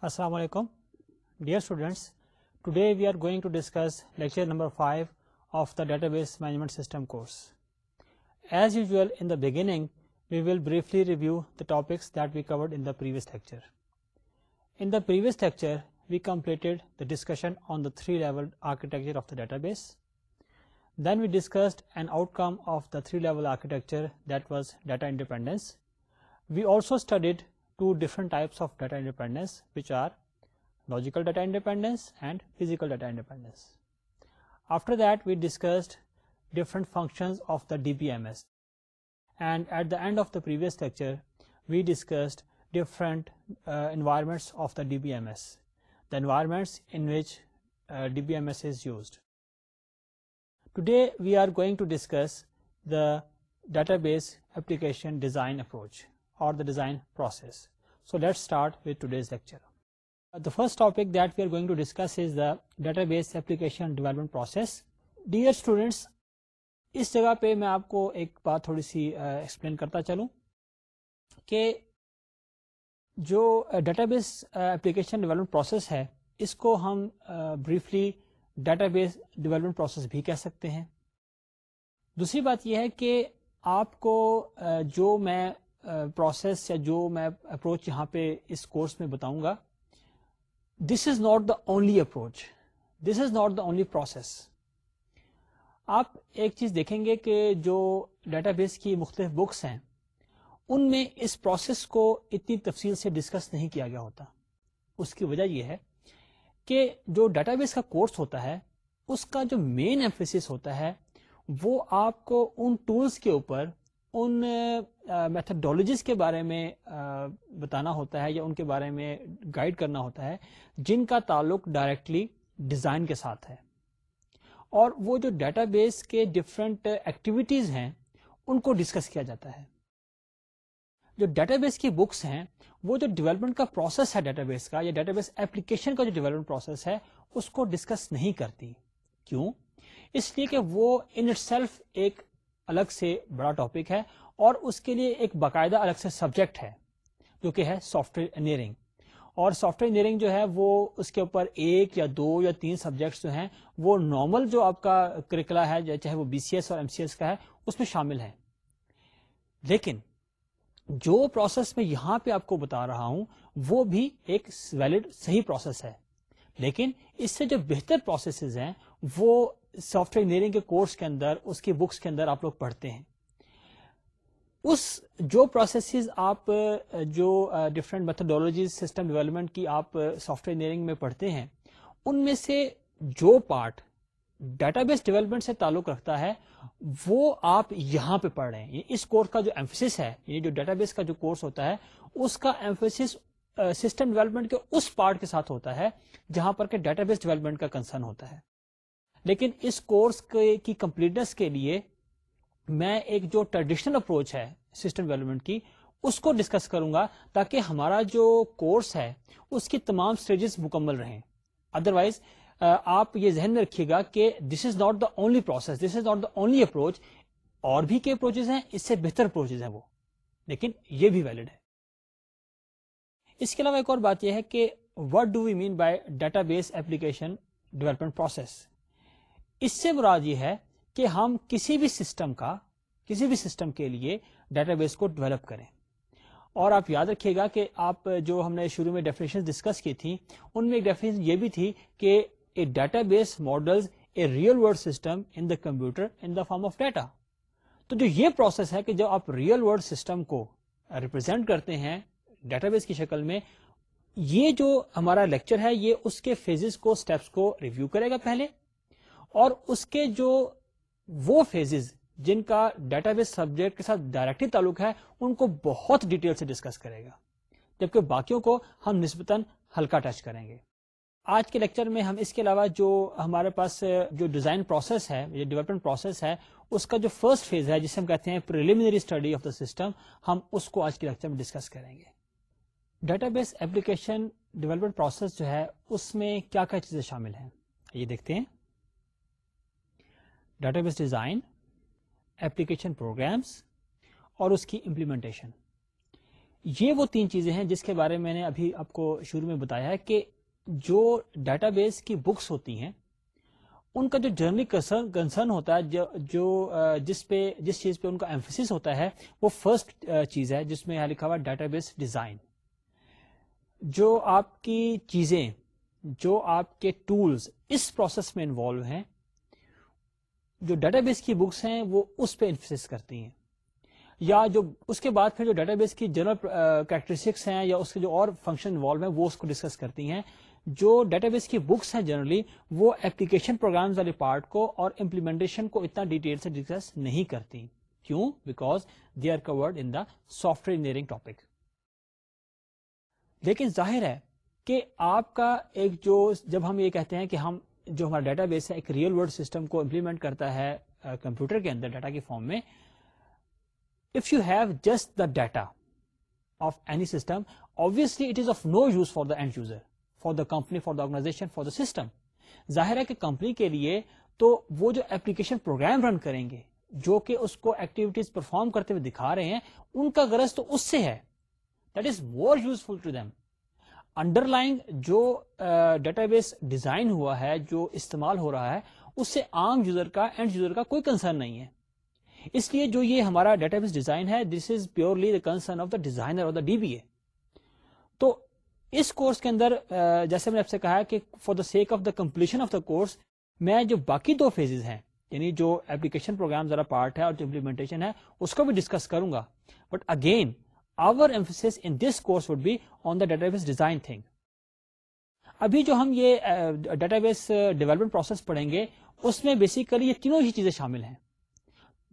Assalamualaikum, dear students. Today we are going to discuss lecture number 5 of the database management system course. As usual, in the beginning, we will briefly review the topics that we covered in the previous lecture. In the previous lecture, we completed the discussion on the three-level architecture of the database. Then we discussed an outcome of the three-level architecture, that was data independence. We also studied two different types of data independence, which are logical data independence and physical data independence. After that, we discussed different functions of the DBMS, and at the end of the previous lecture we discussed different uh, environments of the DBMS, the environments in which uh, DBMS is used. Today we are going to discuss the database application design approach. The design process so let start with today's لیکچرشن development dear students اس جگہ پہ میں آپ کو ایک بات تھوڑی سی explain کرتا چلوں کہ جو database application development process ہے اس کو ہم briefly database development process بھی کہہ سکتے ہیں دوسری بات یہ ہے کہ آپ کو جو میں پروسیس یا جو میں اپروچ یہاں پہ اس کورس میں بتاؤں گا this is not the only approach this is not the only process آپ ایک چیز دیکھیں گے کہ جو ڈیٹا بیس کی مختلف بکس ہیں ان میں اس پروسیس کو اتنی تفصیل سے ڈسکس نہیں کیا گیا ہوتا اس کی وجہ یہ ہے کہ جو ڈیٹا بیس کا کورس ہوتا ہے اس کا جو مین ایمفیس ہوتا ہے وہ آپ کو ان ٹولس کے اوپر ان میتھڈولوجیز کے بارے میں بتانا ہوتا ہے یا ان کے بارے میں گائڈ کرنا ہوتا ہے جن کا تعلق ڈائریکٹلی ڈیزائن کے ساتھ ہے اور وہ جو ڈیٹا بیس کے ڈفرینٹ ایکٹیویٹیز ہیں ان کو ڈسکس کیا جاتا ہے جو ڈیٹا بیس کی بکس ہیں وہ جو ڈیولپمنٹ کا پروسیس ہے ڈیٹا بیس کا یا ڈیٹا بیس اپلیکیشن کا جو ڈیولپمنٹ پروسیس ہے اس کو ڈسکس نہیں کرتی کیوں اس لیے کہ وہ ان سیلف ایک الگ سے بڑا ٹاپک ہے اور اس کے لیے ایک باقاعدہ الگ سے سبجیکٹ ہے جو کہ ہے سافٹ ویئر انجینئرنگ اور سافٹ ویئر انجینئرنگ جو ہے وہ اس کے اوپر ایک یا دو یا تین سبجیکٹس جو ہیں وہ نارمل جو آپ کا کریکلا ہے چاہے وہ بی سی ایس اور ایم سی ایس کا ہے اس میں شامل ہے لیکن جو پروسیس میں یہاں پہ آپ کو بتا رہا ہوں وہ بھی ایک ویلڈ صحیح پروسیس ہے لیکن اس سے جو بہتر پروسیسز ہیں وہ سافٹ ویئر انجینئرنگ کے کورس کے اندر اس کی بکس کے اندر آپ لوگ پڑھتے ہیں اس جو پروسیسز آپ جو ڈفرینٹ میتھڈولوجیز سسٹم ڈیولپمنٹ کی آپ سافٹ ویئر انجینئرنگ میں پڑھتے ہیں ان میں سے جو پارٹ ڈیٹا بیس ڈیولپمنٹ سے تعلق رکھتا ہے وہ آپ یہاں پہ پڑھ رہے ہیں اس کورس کا جو ایمفیس ہے یعنی جو ڈیٹا بیس کا جو کورس ہوتا ہے اس کا ایمفیس سسٹم ڈیولپمنٹ کے اس پارٹ کے ساتھ ہوتا ہے جہاں پر کہ ڈیٹا بیس ڈیولپمنٹ کا کنسرن ہوتا ہے لیکن اس کورس کی کمپلیٹنس کے لیے میں ایک جو ٹریڈیشنل اپروچ ہے سسٹم ڈیولپمنٹ کی اس کو ڈسکس کروں گا تاکہ ہمارا جو کورس ہے اس کی تمام اسٹیجز مکمل رہیں ادروائز آپ یہ ذہن میں رکھیے گا کہ this is not the only process this is not the only approach اور بھی کئی اپروچز ہیں اس سے بہتر اپروچز ہیں وہ لیکن یہ بھی ویلڈ ہے اس کے علاوہ ایک اور بات یہ ہے کہ what do we mean by database application development process اس سے مراد یہ ہے کہ ہم کسی بھی سسٹم کا کسی بھی سسٹم کے لیے ڈیٹا بیس کو ڈیولپ کریں اور آپ یاد رکھیے گا کہ آپ جو ہم نے شروع میں ڈیفینیشن ڈسکس کی تھی ان میں ایک ڈیفینیشن یہ بھی تھی کہ a database model computer in the form of data تو جو یہ پروسیس ہے کہ جب آپ ریئل ورلڈ سسٹم کو ریپرزینٹ کرتے ہیں ڈیٹا بیس کی شکل میں یہ جو ہمارا لیکچر ہے یہ اس کے فیزز کو اسٹیپس کو ریویو کرے گا پہلے اور اس کے جو وہ فیزز جن کا ڈیٹا بیس سبجیکٹ کے ساتھ ڈائریکٹلی تعلق ہے ان کو بہت ڈیٹیل سے ڈسکس کرے گا جبکہ باقیوں کو ہم نسبتاً ہلکا ٹچ کریں گے آج کے لیکچر میں ہم اس کے علاوہ جو ہمارے پاس جو ڈیزائن پروسیس ہے جو ڈیولپمنٹ پروسیس ہے اس کا جو فرسٹ فیز ہے جسے ہم کہتے ہیں preliminary study of the system ہم اس کو آج کے لیکچر میں ڈسکس کریں گے database application development process جو ہے اس میں کیا کیا چیزیں شامل ہیں یہ دیکھتے ہیں database design application programs اور اس کی امپلیمنٹیشن یہ وہ تین چیزیں ہیں جس کے بارے میں نے ابھی آپ کو شروع میں بتایا ہے کہ جو ڈیٹا بیس کی بکس ہوتی ہیں ان کا جو جرنلی کنسرن ہوتا ہے جو جس پہ جس چیز پہ ان کا امفیس ہوتا ہے وہ فرسٹ چیز ہے جس میں یہاں لکھا ہوا ڈیٹا بیس ڈیزائن جو آپ کی چیزیں جو آپ کے ٹولز اس پروسیس میں انوالو ہیں جو ڈیٹا بیس کی بکس ہیں وہ اس پہ انفسس کرتی ہیں یا جو اس کے بعد پھر جو ڈیٹا بیس کی جنرل ہیں ہیں ہیں یا اس اس کے جو جو اور فنکشن انوالو وہ کو ڈسکس کرتی ڈیٹا بیس کی بکس ہیں جنرلی وہ اپلیکیشن پروگرامز والے پارٹ کو اور امپلیمنٹیشن کو اتنا ڈیٹیل سے ڈسکس نہیں کرتی کیوں because they are covered in the software engineering topic لیکن ظاہر ہے کہ آپ کا ایک جو جب ہم یہ کہتے ہیں کہ ہم جو ہمارا ڈیٹا بیس ہے ایک ریئل ورلڈ سسٹم کو امپلیمنٹ کرتا ہے کمپیوٹر کے اندر ڈیٹا کے فارم میں if you have just the data of any system obviously it is of no use for the end user for the company for the organization for the system ظاہر ہے کہ company کے لیے تو وہ جو ایپلیکیشن پروگرام رن کریں گے جو کہ اس کو ایکٹیویٹیز پرفارم کرتے ہوئے دکھا رہے ہیں ان کا غرض تو اس سے ہے that is more useful to them underline جو ڈیٹا بیس ڈیزائن ہوا ہے جو استعمال ہو رہا ہے اس سے عام یوزر کا اینڈ یوزر کا کوئی کنسرن نہیں ہے اس لیے جو یہ ہمارا ڈیٹا بیس ڈیزائن ہے this is purely the concern of the designer of the D B A تو اس کورس کے اندر جیسے میں نے آپ سے کہا کہ for the sake of the completion of the course میں جو باقی دو فیزز ہیں یعنی جو ایپلیکیشن پروگرام ذرا پارٹ ہے اور جو امپلیمنٹیشن ہے اس کو بھی ڈسکس کروں گا but again our emphasis in this course would be on the database design thing ابھی جو ہم یہ ڈیٹا بیس ڈیولپمنٹ پروسیس پڑھیں گے اس میں بیسیکلی یہ تینوں ہی چیزیں شامل ہیں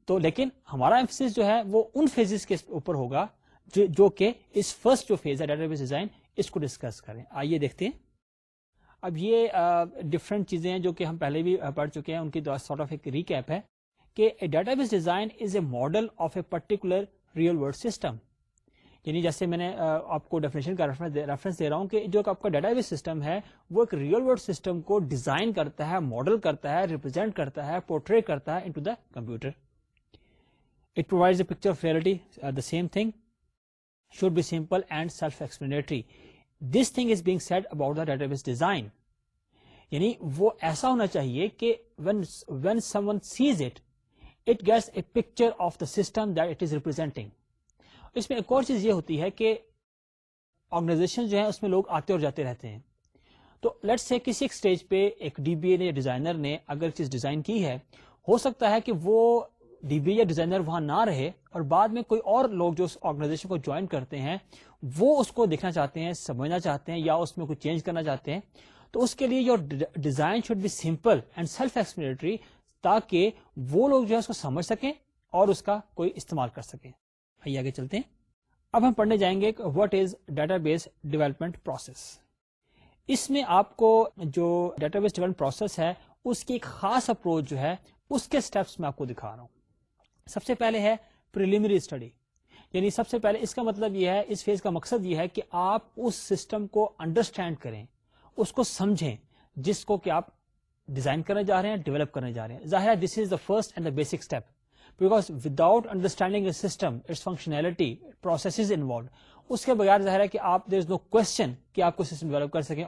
تو لیکن ہمارا جو ہے وہ ان فیزز کے اوپر ہوگا جو جو کہ اس فرسٹ جو فیز ہے ڈیٹا بیس ڈیزائن اس کو ڈسکس کریں آئیے دیکھتے ہیں اب یہ ڈفرینٹ چیزیں ہیں جو کہ ہم پہلے بھی پڑھ چکے ہیں ان کی سارٹ آف ایک ریکپ ہے کہ database design is a model of a particular real world system یعنی جیسے میں نے آپ کو ڈیفینیشن کا ریفرنس دے رہا ہوں کہ جو آپ کا ڈیٹا بیس سسٹم ہے وہ ایک ریئل ورلڈ سسٹم کو ڈیزائن کرتا ہے ماڈل کرتا ہے ریپرزینٹ کرتا ہے پورٹری کرتا ہے the computer it a picture of the same thing should be simple and self explanatory this thing is being set about the database design یعنی وہ ایسا ہونا چاہیے کہ when someone sees it it gets a picture of the system that it is representing اس میں ایک اور چیز یہ ہوتی ہے کہ آرگنائزیشن جو ہے اس میں لوگ آتے اور جاتے رہتے ہیں تو لیٹ سے کسی ایک اسٹیج پہ ایک ڈی بی اے نے ڈیزائنر نے اگر چیز ڈیزائن کی ہے ہو سکتا ہے کہ وہ ڈی بی اے یا ڈیزائنر وہاں نہ رہے اور بعد میں کوئی اور لوگ جو آرگنائزیشن کو جوائن کرتے ہیں وہ اس کو دیکھنا چاہتے ہیں سمجھنا چاہتے ہیں یا اس میں کوئی چینج کرنا چاہتے ہیں تو اس کے لیے your design should be simple and self explanatory تاکہ وہ لوگ جو ہے اس کو سمجھ سکیں اور اس کا کوئی استعمال کر سکیں آئیے آگے چلتے ہیں اب ہم پڑھنے جائیں گے what is database development process اس میں آپ کو جو ڈیٹا بیس ڈیولپمنٹ پروسیس ہے اس کی ایک خاص اپروچ جو ہے اس کے اسٹیپس میں آپ کو دکھا رہا ہوں سب سے پہلے ہے پریلیمری اسٹڈی یعنی سب سے پہلے اس کا مطلب یہ ہے اس فیز کا مقصد یہ ہے کہ آپ اس سسٹم کو انڈرسٹینڈ کریں اس کو سمجھیں جس کو کہ آپ ڈیزائن کرنے جا رہے ہیں ڈیولپ کرنے جا رہے ہیں ظاہر this is the first and the basic step because without understanding system its functionality is involved اس کے بغیر ظاہر ہے کہ آپ دیر از نو کوشچن کہ آپ کو سسٹم ڈیولپ کر سکیں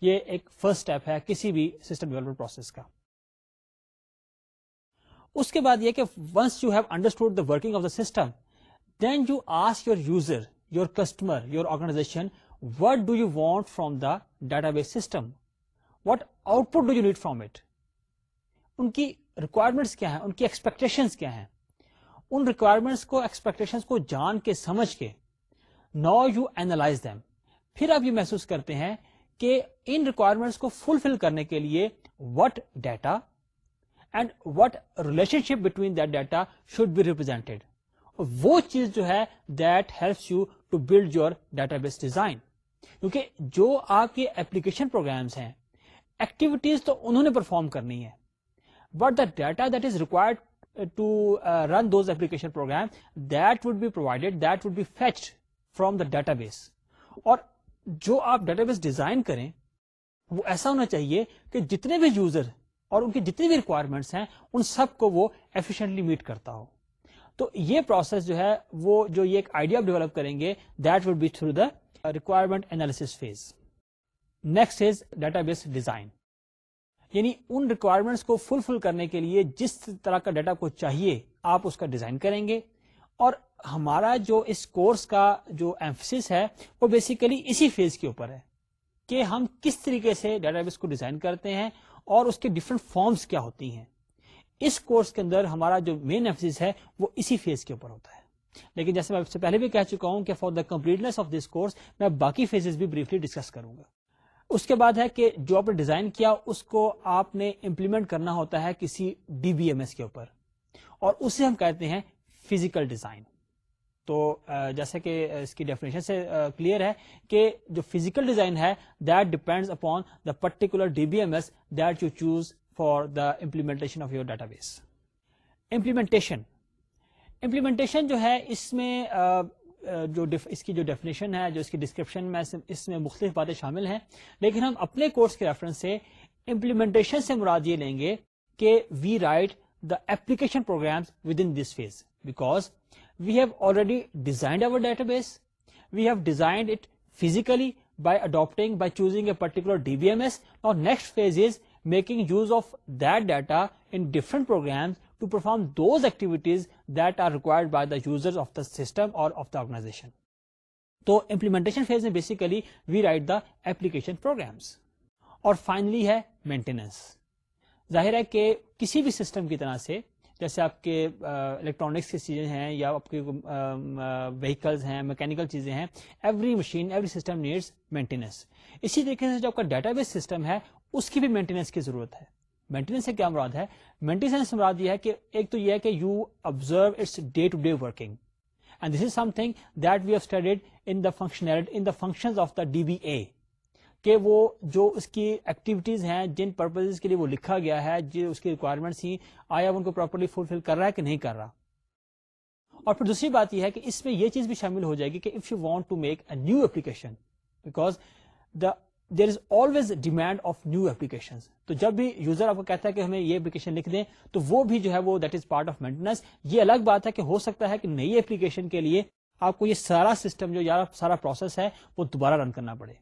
یہ ایک فرسٹ اسٹیپ ہے کسی بھی سسٹم ڈیولپمنٹ پروسیس کا اس کے بعد یہ کہ once you have understood the working of the system then you ask your user your customer your organization what do you want from the database system what output do you need from it ان کی requirements کیا ہیں ان کی expectations کیا ہیں ان requirements کو expectations کو جان کے سمجھ کے نا یو اینالائز دم پھر آپ یہ محسوس کرتے ہیں کہ ان ریکوائرمنٹس کو فلفل کرنے کے لیے what data and what relationship between that data should be represented وہ چیز جو ہے that helps you to build your database design کیونکہ جو آپ کے اپلیکیشن پروگرامس ہیں ایکٹیویٹیز تو انہوں نے پرفارم کرنی ہے but the data that is required to run run those program that would be be that would be fetched from the database اور جو آپ ڈیٹا بیس ڈیزائن کریں وہ ایسا ہونا چاہیے کہ جتنے بھی یوزر اور ان کی جتنی بھی ریکوائرمنٹس ہیں ان سب کو وہ ایفیشنٹلی میٹ کرتا ہو تو یہ پروسیس جو ہے وہ جو یہ ایک آئیڈیا ڈیولپ کریں گے that would be through the requirement analysis phase next is database design یعنی ان ریکوائرمنٹس کو فل فل کرنے کے لیے جس طرح کا ڈیٹا کو چاہیے آپ اس کا ڈیزائن کریں گے اور ہمارا جو اس کورس کا جو ہے وہ بیسیکلی اسی فیز کے اوپر ہے کہ ہم کس طریقے سے ڈیٹا بیس کو ڈیزائن کرتے ہیں اور اس کے ڈفرینٹ فارمس کیا ہوتی ہیں اس کورس کے اندر ہمارا جو مین ایمفسس ہے وہ اسی فیز کے اوپر ہوتا ہے لیکن جیسے میں سے پہلے بھی کہہ چکا ہوں کہ for the completeness of this course میں باقی فیزز بھی بریفلی ڈسکس کروں گا اس کے بعد ہے کہ جو آپ نے ڈیزائن کیا اس کو آپ نے امپلیمنٹ کرنا ہوتا ہے کسی ڈی بی ایم ایس کے اوپر اور اسے ہم کہتے ہیں فزیکل ڈیزائن تو جیسے کہ اس کی ڈیفینیشن سے کلیئر ہے کہ جو فزیکل ڈیزائن ہے that depend upon the particular D B M S that you choose for the implementation of your database implementation implementation جو ہے اس میں جو اس کی جو ڈیفینیشن ہے جو اس کی ڈسکرپشن میں اس میں مختلف باتیں شامل ہیں لیکن ہم اپنے کورس کے ریفرنس سے امپلیمنٹیشن سے مراد یہ لیں گے کہ we write the application program with in this phase because we have already designed over database we have designed it physically by adapting by choosing a particular D B M S اور next phase is making use of that data in different programs to perform those activities that are required by the user of the system اور of the organization تو implementation phase میں basically we write the application programs اور finally ہے maintenance ظاہر ہے کہ کسی بھی سسٹم کی طرح سے جیسے آپ کے الیکٹرانکس کی چیزیں ہیں یا آپ کے ویکلز ہیں میکینیکل چیزیں ہیں every machine every system needs maintenance اسی طریقے سے جو آپ کا ڈیٹا بیس سسٹم ہے اس کی بھی مینٹیننس کی ضرورت ہے مینٹیننس سے کیا مراد ہے مینٹیننس مراد یہ ہے کہ ایک تو یہ ہے کہ you observe its day to day working and this is something that we have studied in the functionality in the function of the D B A کہ وہ جو اس کی ایکٹیویٹیز ہیں جن پرپزز کے لیے وہ لکھا گیا ہے جو اس کی ریکوائرمنٹس ہیں آیا ان کو پراپرلی فلفل کر رہا ہے کہ نہیں کر رہا اور پھر دوسری بات یہ ہے کہ اس میں یہ چیز بھی شامل ہو جائے گی کہ if you want to make a new application because the there is always demand of new application تو جب بھی یوزر آپ کو کہتا ہے کہ ہمیں یہ اپلیکیشن لکھ دیں تو وہ بھی جو ہے وہ that is part of maintenance یہ الگ بات ہے کہ ہو سکتا ہے کہ نئی اپلیکیشن کے لیے آپ کو یہ سارا سسٹم جو سارا پروسیس ہے وہ دوبارہ رن کرنا پڑے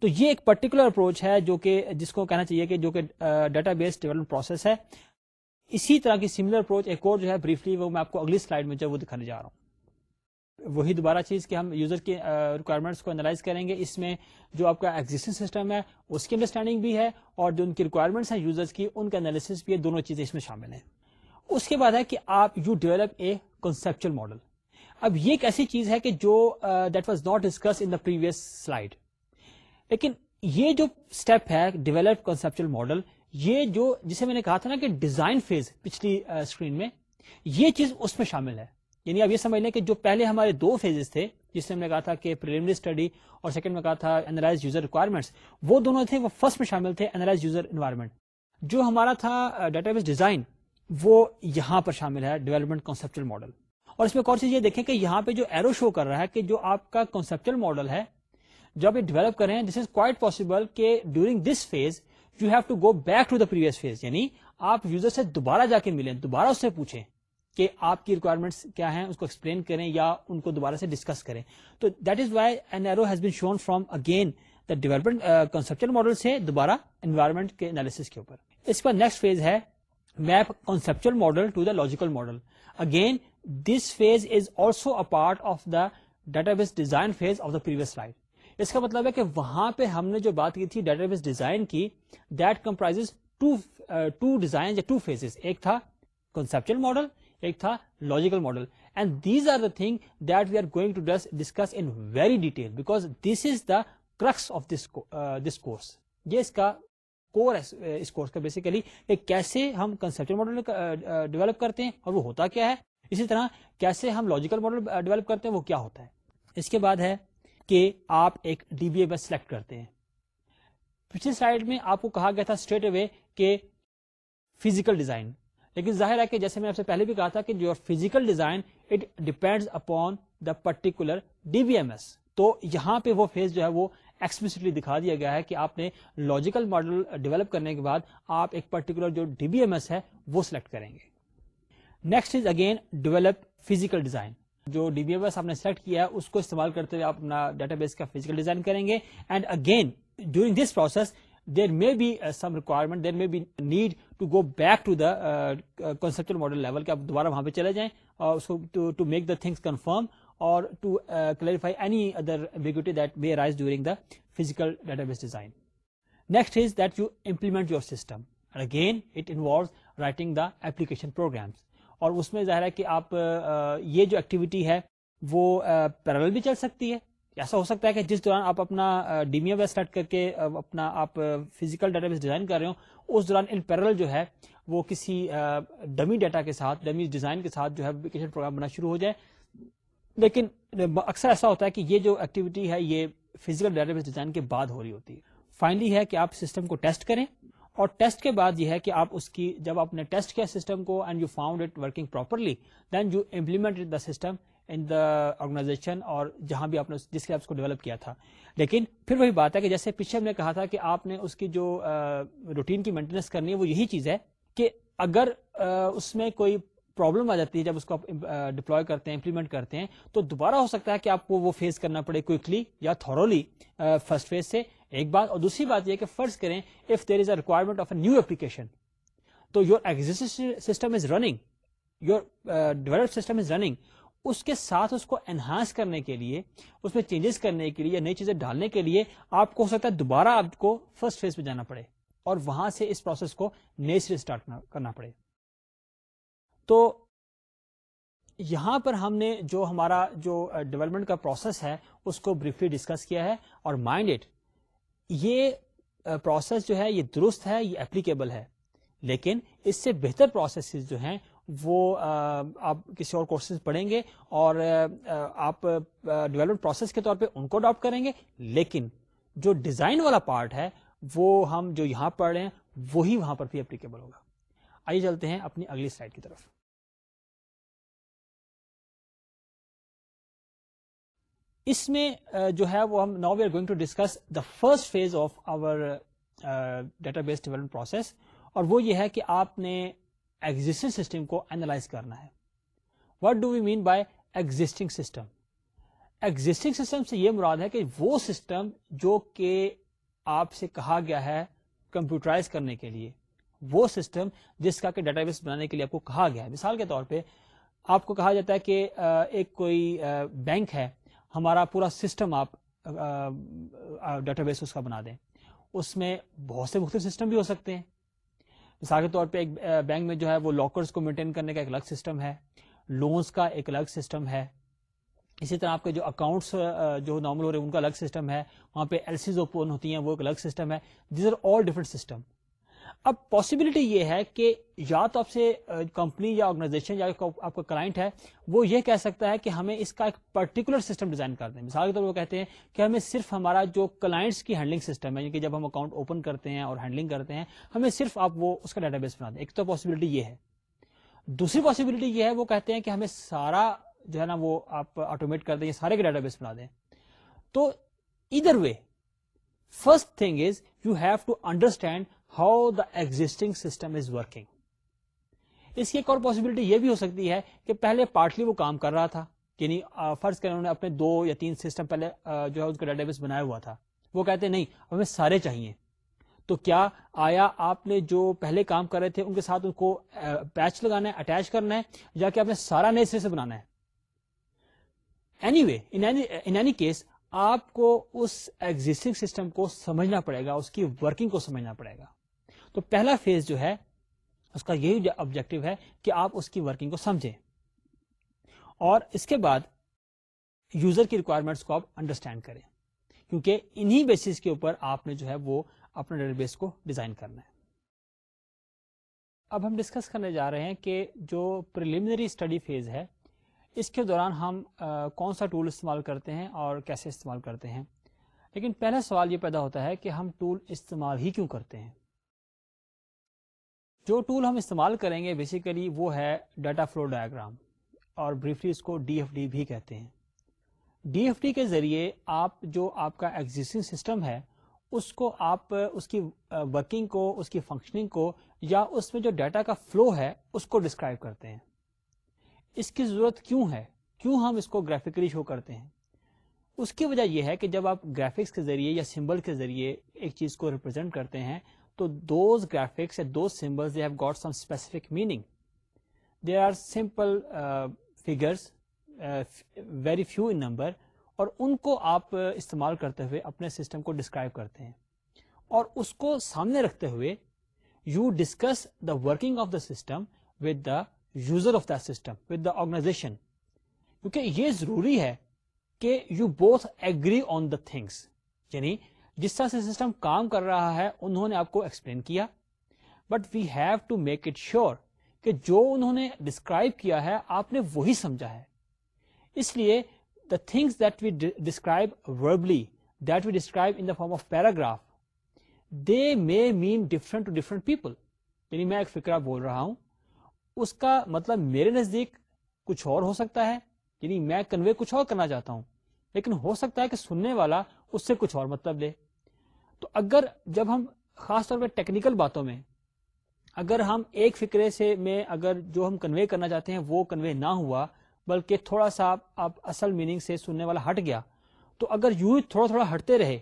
تو یہ ایک پرٹیکولر اپروچ ہے جو کہ جس کو کہنا چاہیے کہ جو کہ ڈیٹا بیس ڈیولپمنٹ پروسیس ہے اسی طرح کی سملر اپروچ ایک اور جو ہے بریفلی وہ میں آپ کو اگلی سلائڈ میں جو وہ دکھانے جا رہا ہوں وہی دوبارہ چیز کہ ہم یوزر کے ریکوائرمنٹس کو انالائز کریں گے اس میں جو آپ کا ایگزٹنگ سسٹم ہے اس کی انڈرسٹینڈنگ بھی ہے اور جو ان کی ریکوائرمنٹس ہیں یوزرس کی ان کا انالیس بھی ہے دونوں چیزیں اس میں شامل ہیں اس کے بعد ہے کہ آپ you develop a conceptual model اب یہ ایک ایسی چیز ہے کہ جو that was not discuss in the previous slide لیکن یہ جو اسٹیپ ہے ڈیولپ کنسپچل ماڈل یہ جو جسے میں نے کہا تھا نا کہ ڈیزائن فیز پچھلی اسکرین میں یہ چیز اس میں شامل ہے یعنی اب یہ سمجھ لیں کہ جو پہلے ہمارے دو فیزز تھے جس سے ہم نے کہا تھا کہ پریلیمنری اسٹڈی اور سیکنڈ میں کہا تھا انالائز یوزر ریکوائرمنٹس وہ دونوں تھے وہ فرسٹ میں شامل تھے انالائز یوزر انوائرمنٹ جو ہمارا تھا ڈیٹا بیس ڈیزائن وہ یہاں پر شامل ہے ڈیولپمنٹ کانسیپچل ماڈل اور اس میں کون سی دیکھیں کہ یہاں پہ جو ایرو شو کر رہا ہے کہ جو آپ کا کانسیپچل ماڈل ہے جو آپ یہ ڈیولپ کر رہے ہیں دس از کوائٹ پاسبل کہ during this phase you have to go back to the previous phase یعنی آپ یوزر سے دوبارہ جا کے ملیں دوبارہ اس سے پوچھیں کہ آپ کی ریکوائرمنٹس کیا ہیں اس کو ایکسپلین کریں یا ان کو دوبارہ سے ڈسکس کریں تو that is why an arrow has been shown from again the development conceptual model سے دوبارہ انوائرمنٹ کے انالیس کے اوپر اس پر نیکسٹ فیز ہے map conceptual model to the logical model again this phase is also a part of the database design phase of the previous life اس کا مطلب ہے کہ وہاں پہ ہم نے جو بات کی تھی ڈیٹا بیس ڈیزائن کی دیٹ کمپرائز ٹو ڈیزائن یا ٹو فیزز ایک تھا کنسپچل ماڈل ایک تھا logical model and these are the thing that we are going to discuss in very detail because this is the crux of this this course یہ اس کا core ہے اس کورس uh, کا بیسیکلی کہ کیسے ہم کنسپچل ماڈل ڈیولپ کرتے ہیں اور وہ ہوتا کیا ہے اسی طرح کیسے ہم لاجیکل ماڈل ڈیولپ کرتے ہیں وہ کیا ہوتا ہے اس کے بعد ہے کہ آپ ایک ڈی بی اے بس سلیکٹ کرتے ہیں پچھلی سائڈ میں آپ کو کہا گیا تھا اسٹریٹ اوے کہ فزیکل ڈیزائن لیکن ظاہر ہے کہ جیسے میں آپ سے پہلے بھی کہا تھا کہ design it upon the particular D B M S تو یہاں پہ وہ فیز جو ہے وہ ایکسپلسلی دکھا دیا گیا ہے کہ آپ نے لاجیکل ماڈل ڈیولپ کرنے کے بعد آپ ایک پرٹیکولر جو ڈی بی ایم ایس ہے وہ سلیکٹ کریں گے next is again develop physical design جو ڈی بی ایم ایس آپ نے سلیکٹ کیا ہے اس کو استعمال کرتے ہوئے آپ اپنا ڈیٹا بیس کا فیزیکل ڈیزائن کریں گے and again during this process there may be some requirement there may be need to go back to the conceptual model level کہ آپ دوبارہ وہاں پہ چلے جائیں اور اس کو to make the things confirm اور to clarify any other ambiguity that may rise during the physical database design next is that you implement your system again it involves writing the application programs اور اس میں ظاہر ہے کہ آپ uh, uh, یہ جو ایکٹیویٹی ہے وہ پیرل uh, بھی چل سکتی ہے ایسا ہو سکتا ہے کہ جس دوران آپ اپنا ڈیمیا ویب سیٹ کر کے اپنا آپ فزیکل ڈیٹا بیس ڈیزائن کر رہے ہو اس دوران ان پیرل جو ہے وہ کسی ڈمی ڈیٹا کے ساتھ ڈمی ڈیزائن کے ساتھ جو ہے اپلیکیشن پروگرام بنا شروع ہو جائے لیکن اکثر ایسا ہوتا ہے کہ یہ جو ایکٹیویٹی ہے یہ فزیکل ڈیٹا بیس ڈیزائن کے بعد ہو رہی ہوتی ہے فائنلی ہے کہ آپ سسٹم کو ٹیسٹ کریں اور ٹیسٹ کے بعد یہ ہے کہ آپ اس کی جب آپ نے ٹیسٹ کیا سسٹم کو and you found it working properly then you implement the system in the organization اور جہاں بھی آپ نے جس کے کو ڈیولپ کیا تھا لیکن پھر وہی بات ہے کہ جیسے پیچھے ہم نے کہا تھا کہ آپ نے اس کی جو روٹین کی مینٹیننس کرنی ہے وہ یہی چیز ہے کہ اگر اس میں کوئی پرابلم آ جاتی ہے جب اس کو آپ ڈپلوائے کرتے ہیں امپلیمنٹ کرتے ہیں تو دوبارہ ہو سکتا ہے کہ آپ کو وہ فیس کرنا پڑے یا تھورولی فرسٹ فیز سے ایک بات اور دوسری بات یہ کہ فرض کریں if there is a requirement of a new application تو your exit system is running your develop system is running اس کے ساتھ اس کو انہانس کرنے کے لیے اس میں چینجز کرنے کے لیے نئی چیزیں ڈالنے کے لیے آپ کو ہو سکتا ہے دوبارہ آپ کو فرسٹ فیز پہ جانا پڑے اور وہاں سے اس پروسیس کو نئے سے اسٹارٹ کرنا پڑے تو یہاں پر ہم نے جو ہمارا جو ڈیولپمنٹ کا پروسیس ہے اس کو بریفلی ڈسکس کیا ہے اور مائنڈ یہ پروسیس جو ہے یہ درست ہے یہ اپلیکیبل ہے لیکن اس سے بہتر پروسیسز جو ہیں وہ آپ کسی اور کورسز پڑھیں گے اور آپ ڈیولپمنٹ پروسیس کے طور پہ ان کو اڈاپٹ کریں گے لیکن جو ڈیزائن والا پارٹ ہے وہ ہم جو یہاں پڑھ رہے ہیں وہی وہاں پر بھی اپلیکیبل ہوگا آئیے چلتے ہیں اپنی اگلی سلائڈ کی طرف اس میں جو ہے وہ ہم now we are going to discuss the first phase of our database development process اور وہ یہ ہے کہ آپ نے ایگزٹنگ سسٹم کو اینالائز کرنا ہے what do we mean by existing system system existing سے یہ مراد ہے کہ وہ سسٹم جو کہ آپ سے کہا گیا ہے کمپیوٹرائز کرنے کے لیے وہ سسٹم جس کا کہ ڈیٹا بیس بنانے کے لیے آپ کو کہا گیا ہے مثال کے طور پہ آپ کو کہا جاتا ہے کہ ایک کوئی بینک ہے ہمارا پورا سسٹم آپ ڈیٹا بیس اس کا بنا دیں اس میں بہت سے مختلف سسٹم بھی ہو سکتے ہیں مثال کے طور پہ ایک بینک میں جو ہے وہ لاکرس کو مینٹین کرنے کا ایک الگ سسٹم ہے لونس کا ایک الگ سسٹم ہے اسی طرح آپ کے جو اکاؤنٹس جو نارمل ہو رہے ہیں ان کا الگ سسٹم ہے وہاں پہ ایل سیز اوپن ہوتی ہیں وہ ایک الگ سسٹم ہے these are all different system اب پاسبلٹی یہ ہے کہ یا تو آپ سے کمپنی یا آرگنائزیشن یا آپ کا کلائنٹ ہے وہ یہ کہہ سکتا ہے کہ ہمیں اس کا ایک پرٹیکولر سسٹم ڈیزائن کر دیں مثال کے طور پر وہ کہتے ہیں کہ ہمیں صرف ہمارا جو کلائنٹس کی ہینڈلنگ سسٹم ہے یعنی کہ جب ہم اکاؤنٹ اوپن کرتے ہیں اور ہینڈلنگ کرتے ہیں ہمیں صرف آپ وہ اس کا ڈیٹا بیس بنا دیں ایک تو پاسبلٹی یہ ہے دوسری پاسبلٹی یہ ہے وہ کہتے ہیں کہ ہمیں سارا جو ہے نا وہ آپ آٹومیٹ کر دیں سارے کا ڈیٹا بیس بنا دیں تو other way first thing is you have to understand how the existing system is working اس کی ایک اور پاسبلٹی یہ بھی ہو سکتی ہے کہ پہلے پارٹلی وہ کام کر رہا تھا یعنی فرض کریں انہوں نے اپنے دو یا تین سسٹم پہلے جو ہے اس کا ڈیٹا بیس بنایا ہوا تھا وہ کہتے ہیں نہیں ہمیں سارے چاہیے تو کیا آیا آپ نے جو پہلے کام کر رہے تھے ان کے ساتھ ان کو پیچ لگانا ہے اٹیچ کرنا ہے یا کہ آپ نے سارا نئے سر سے بنانا ہے anyway in any case آپ کو اس ایگزٹنگ سسٹم کو سمجھنا پڑے گا اس کی ورکنگ کو سمجھنا پڑے گا تو پہلا فیز جو ہے اس کا یہی آبجیکٹو ہے کہ آپ اس کی ورکنگ کو سمجھیں اور اس کے بعد یوزر کی ریکوائرمنٹس کو آپ انڈرسٹینڈ کریں کیونکہ انہی بیسس کے اوپر آپ نے جو ہے وہ اپنا ڈیٹا بیس کو ڈیزائن کرنا ہے اب ہم ڈسکس کرنے جا رہے ہیں کہ جو پریلیمنری اسٹڈی فیز ہے اس کے دوران ہم کون سا ٹول استعمال کرتے ہیں اور کیسے استعمال کرتے ہیں لیکن پہلا سوال یہ پیدا ہوتا ہے کہ ہم ٹول استعمال ہی کیوں کرتے ہیں جو ٹول ہم استعمال کریں گے بیسیکلی وہ ہے ڈیٹا فلو اور بریفلی اس کو ڈی ایف ڈی بھی کہتے ہیں ڈی ایف ڈی کے ذریعے آپ جو آپ کا ایگزٹنگ سسٹم ہے اس کو آپ اس کی ورکنگ کو اس کی فنکشننگ کو یا اس میں جو ڈیٹا کا فلو ہے اس کو ڈسکرائب کرتے ہیں اس کی ضرورت کیوں ہے کیوں ہم اس کو گرافکلی شو کرتے ہیں اس کی وجہ یہ ہے کہ جب آپ گرافکس کے ذریعے یا سمبل کے ذریعے ایک چیز کو ریپرزینٹ کرتے ہیں تو those graphics do specific meaning they are simple figures very few in number اور ان کو آپ uh, استعمال کرتے ہوئے اپنے سسٹم کو ڈسکرائب کرتے ہیں اور اس کو سامنے رکھتے ہوئے you discuss the working of the system with the user of the system with the organization کیونکہ یہ ضروری ہے کہ you both agree on the things یعنی جس طرح سے سسٹم کام کر رہا ہے انہوں نے آپ کو ایکسپلین کیا but we have to make it sure کہ جو انہوں نے ڈسکرائب کیا ہے آپ نے وہی سمجھا ہے اس لیے the things that we describe verbally that we describe in the form of paragraph they may mean different to different people یعنی میں ایک فکرہ بول رہا ہوں اس کا مطلب میرے نزدیک کچھ اور ہو سکتا ہے یعنی میں کنوے کچھ اور کرنا چاہتا ہوں لیکن ہو سکتا ہے کہ سننے والا اس سے کچھ اور مطلب لے تو اگر جب ہم خاص طور پہ ٹیکنیکل باتوں میں اگر ہم ایک فکرے سے میں اگر جو ہم کنوے کرنا چاہتے ہیں وہ کنوے نہ ہوا بلکہ تھوڑا سا آپ اصل میننگ سے سننے والا ہٹ گیا تو اگر یوز تھوڑا تھوڑا ہٹتے رہے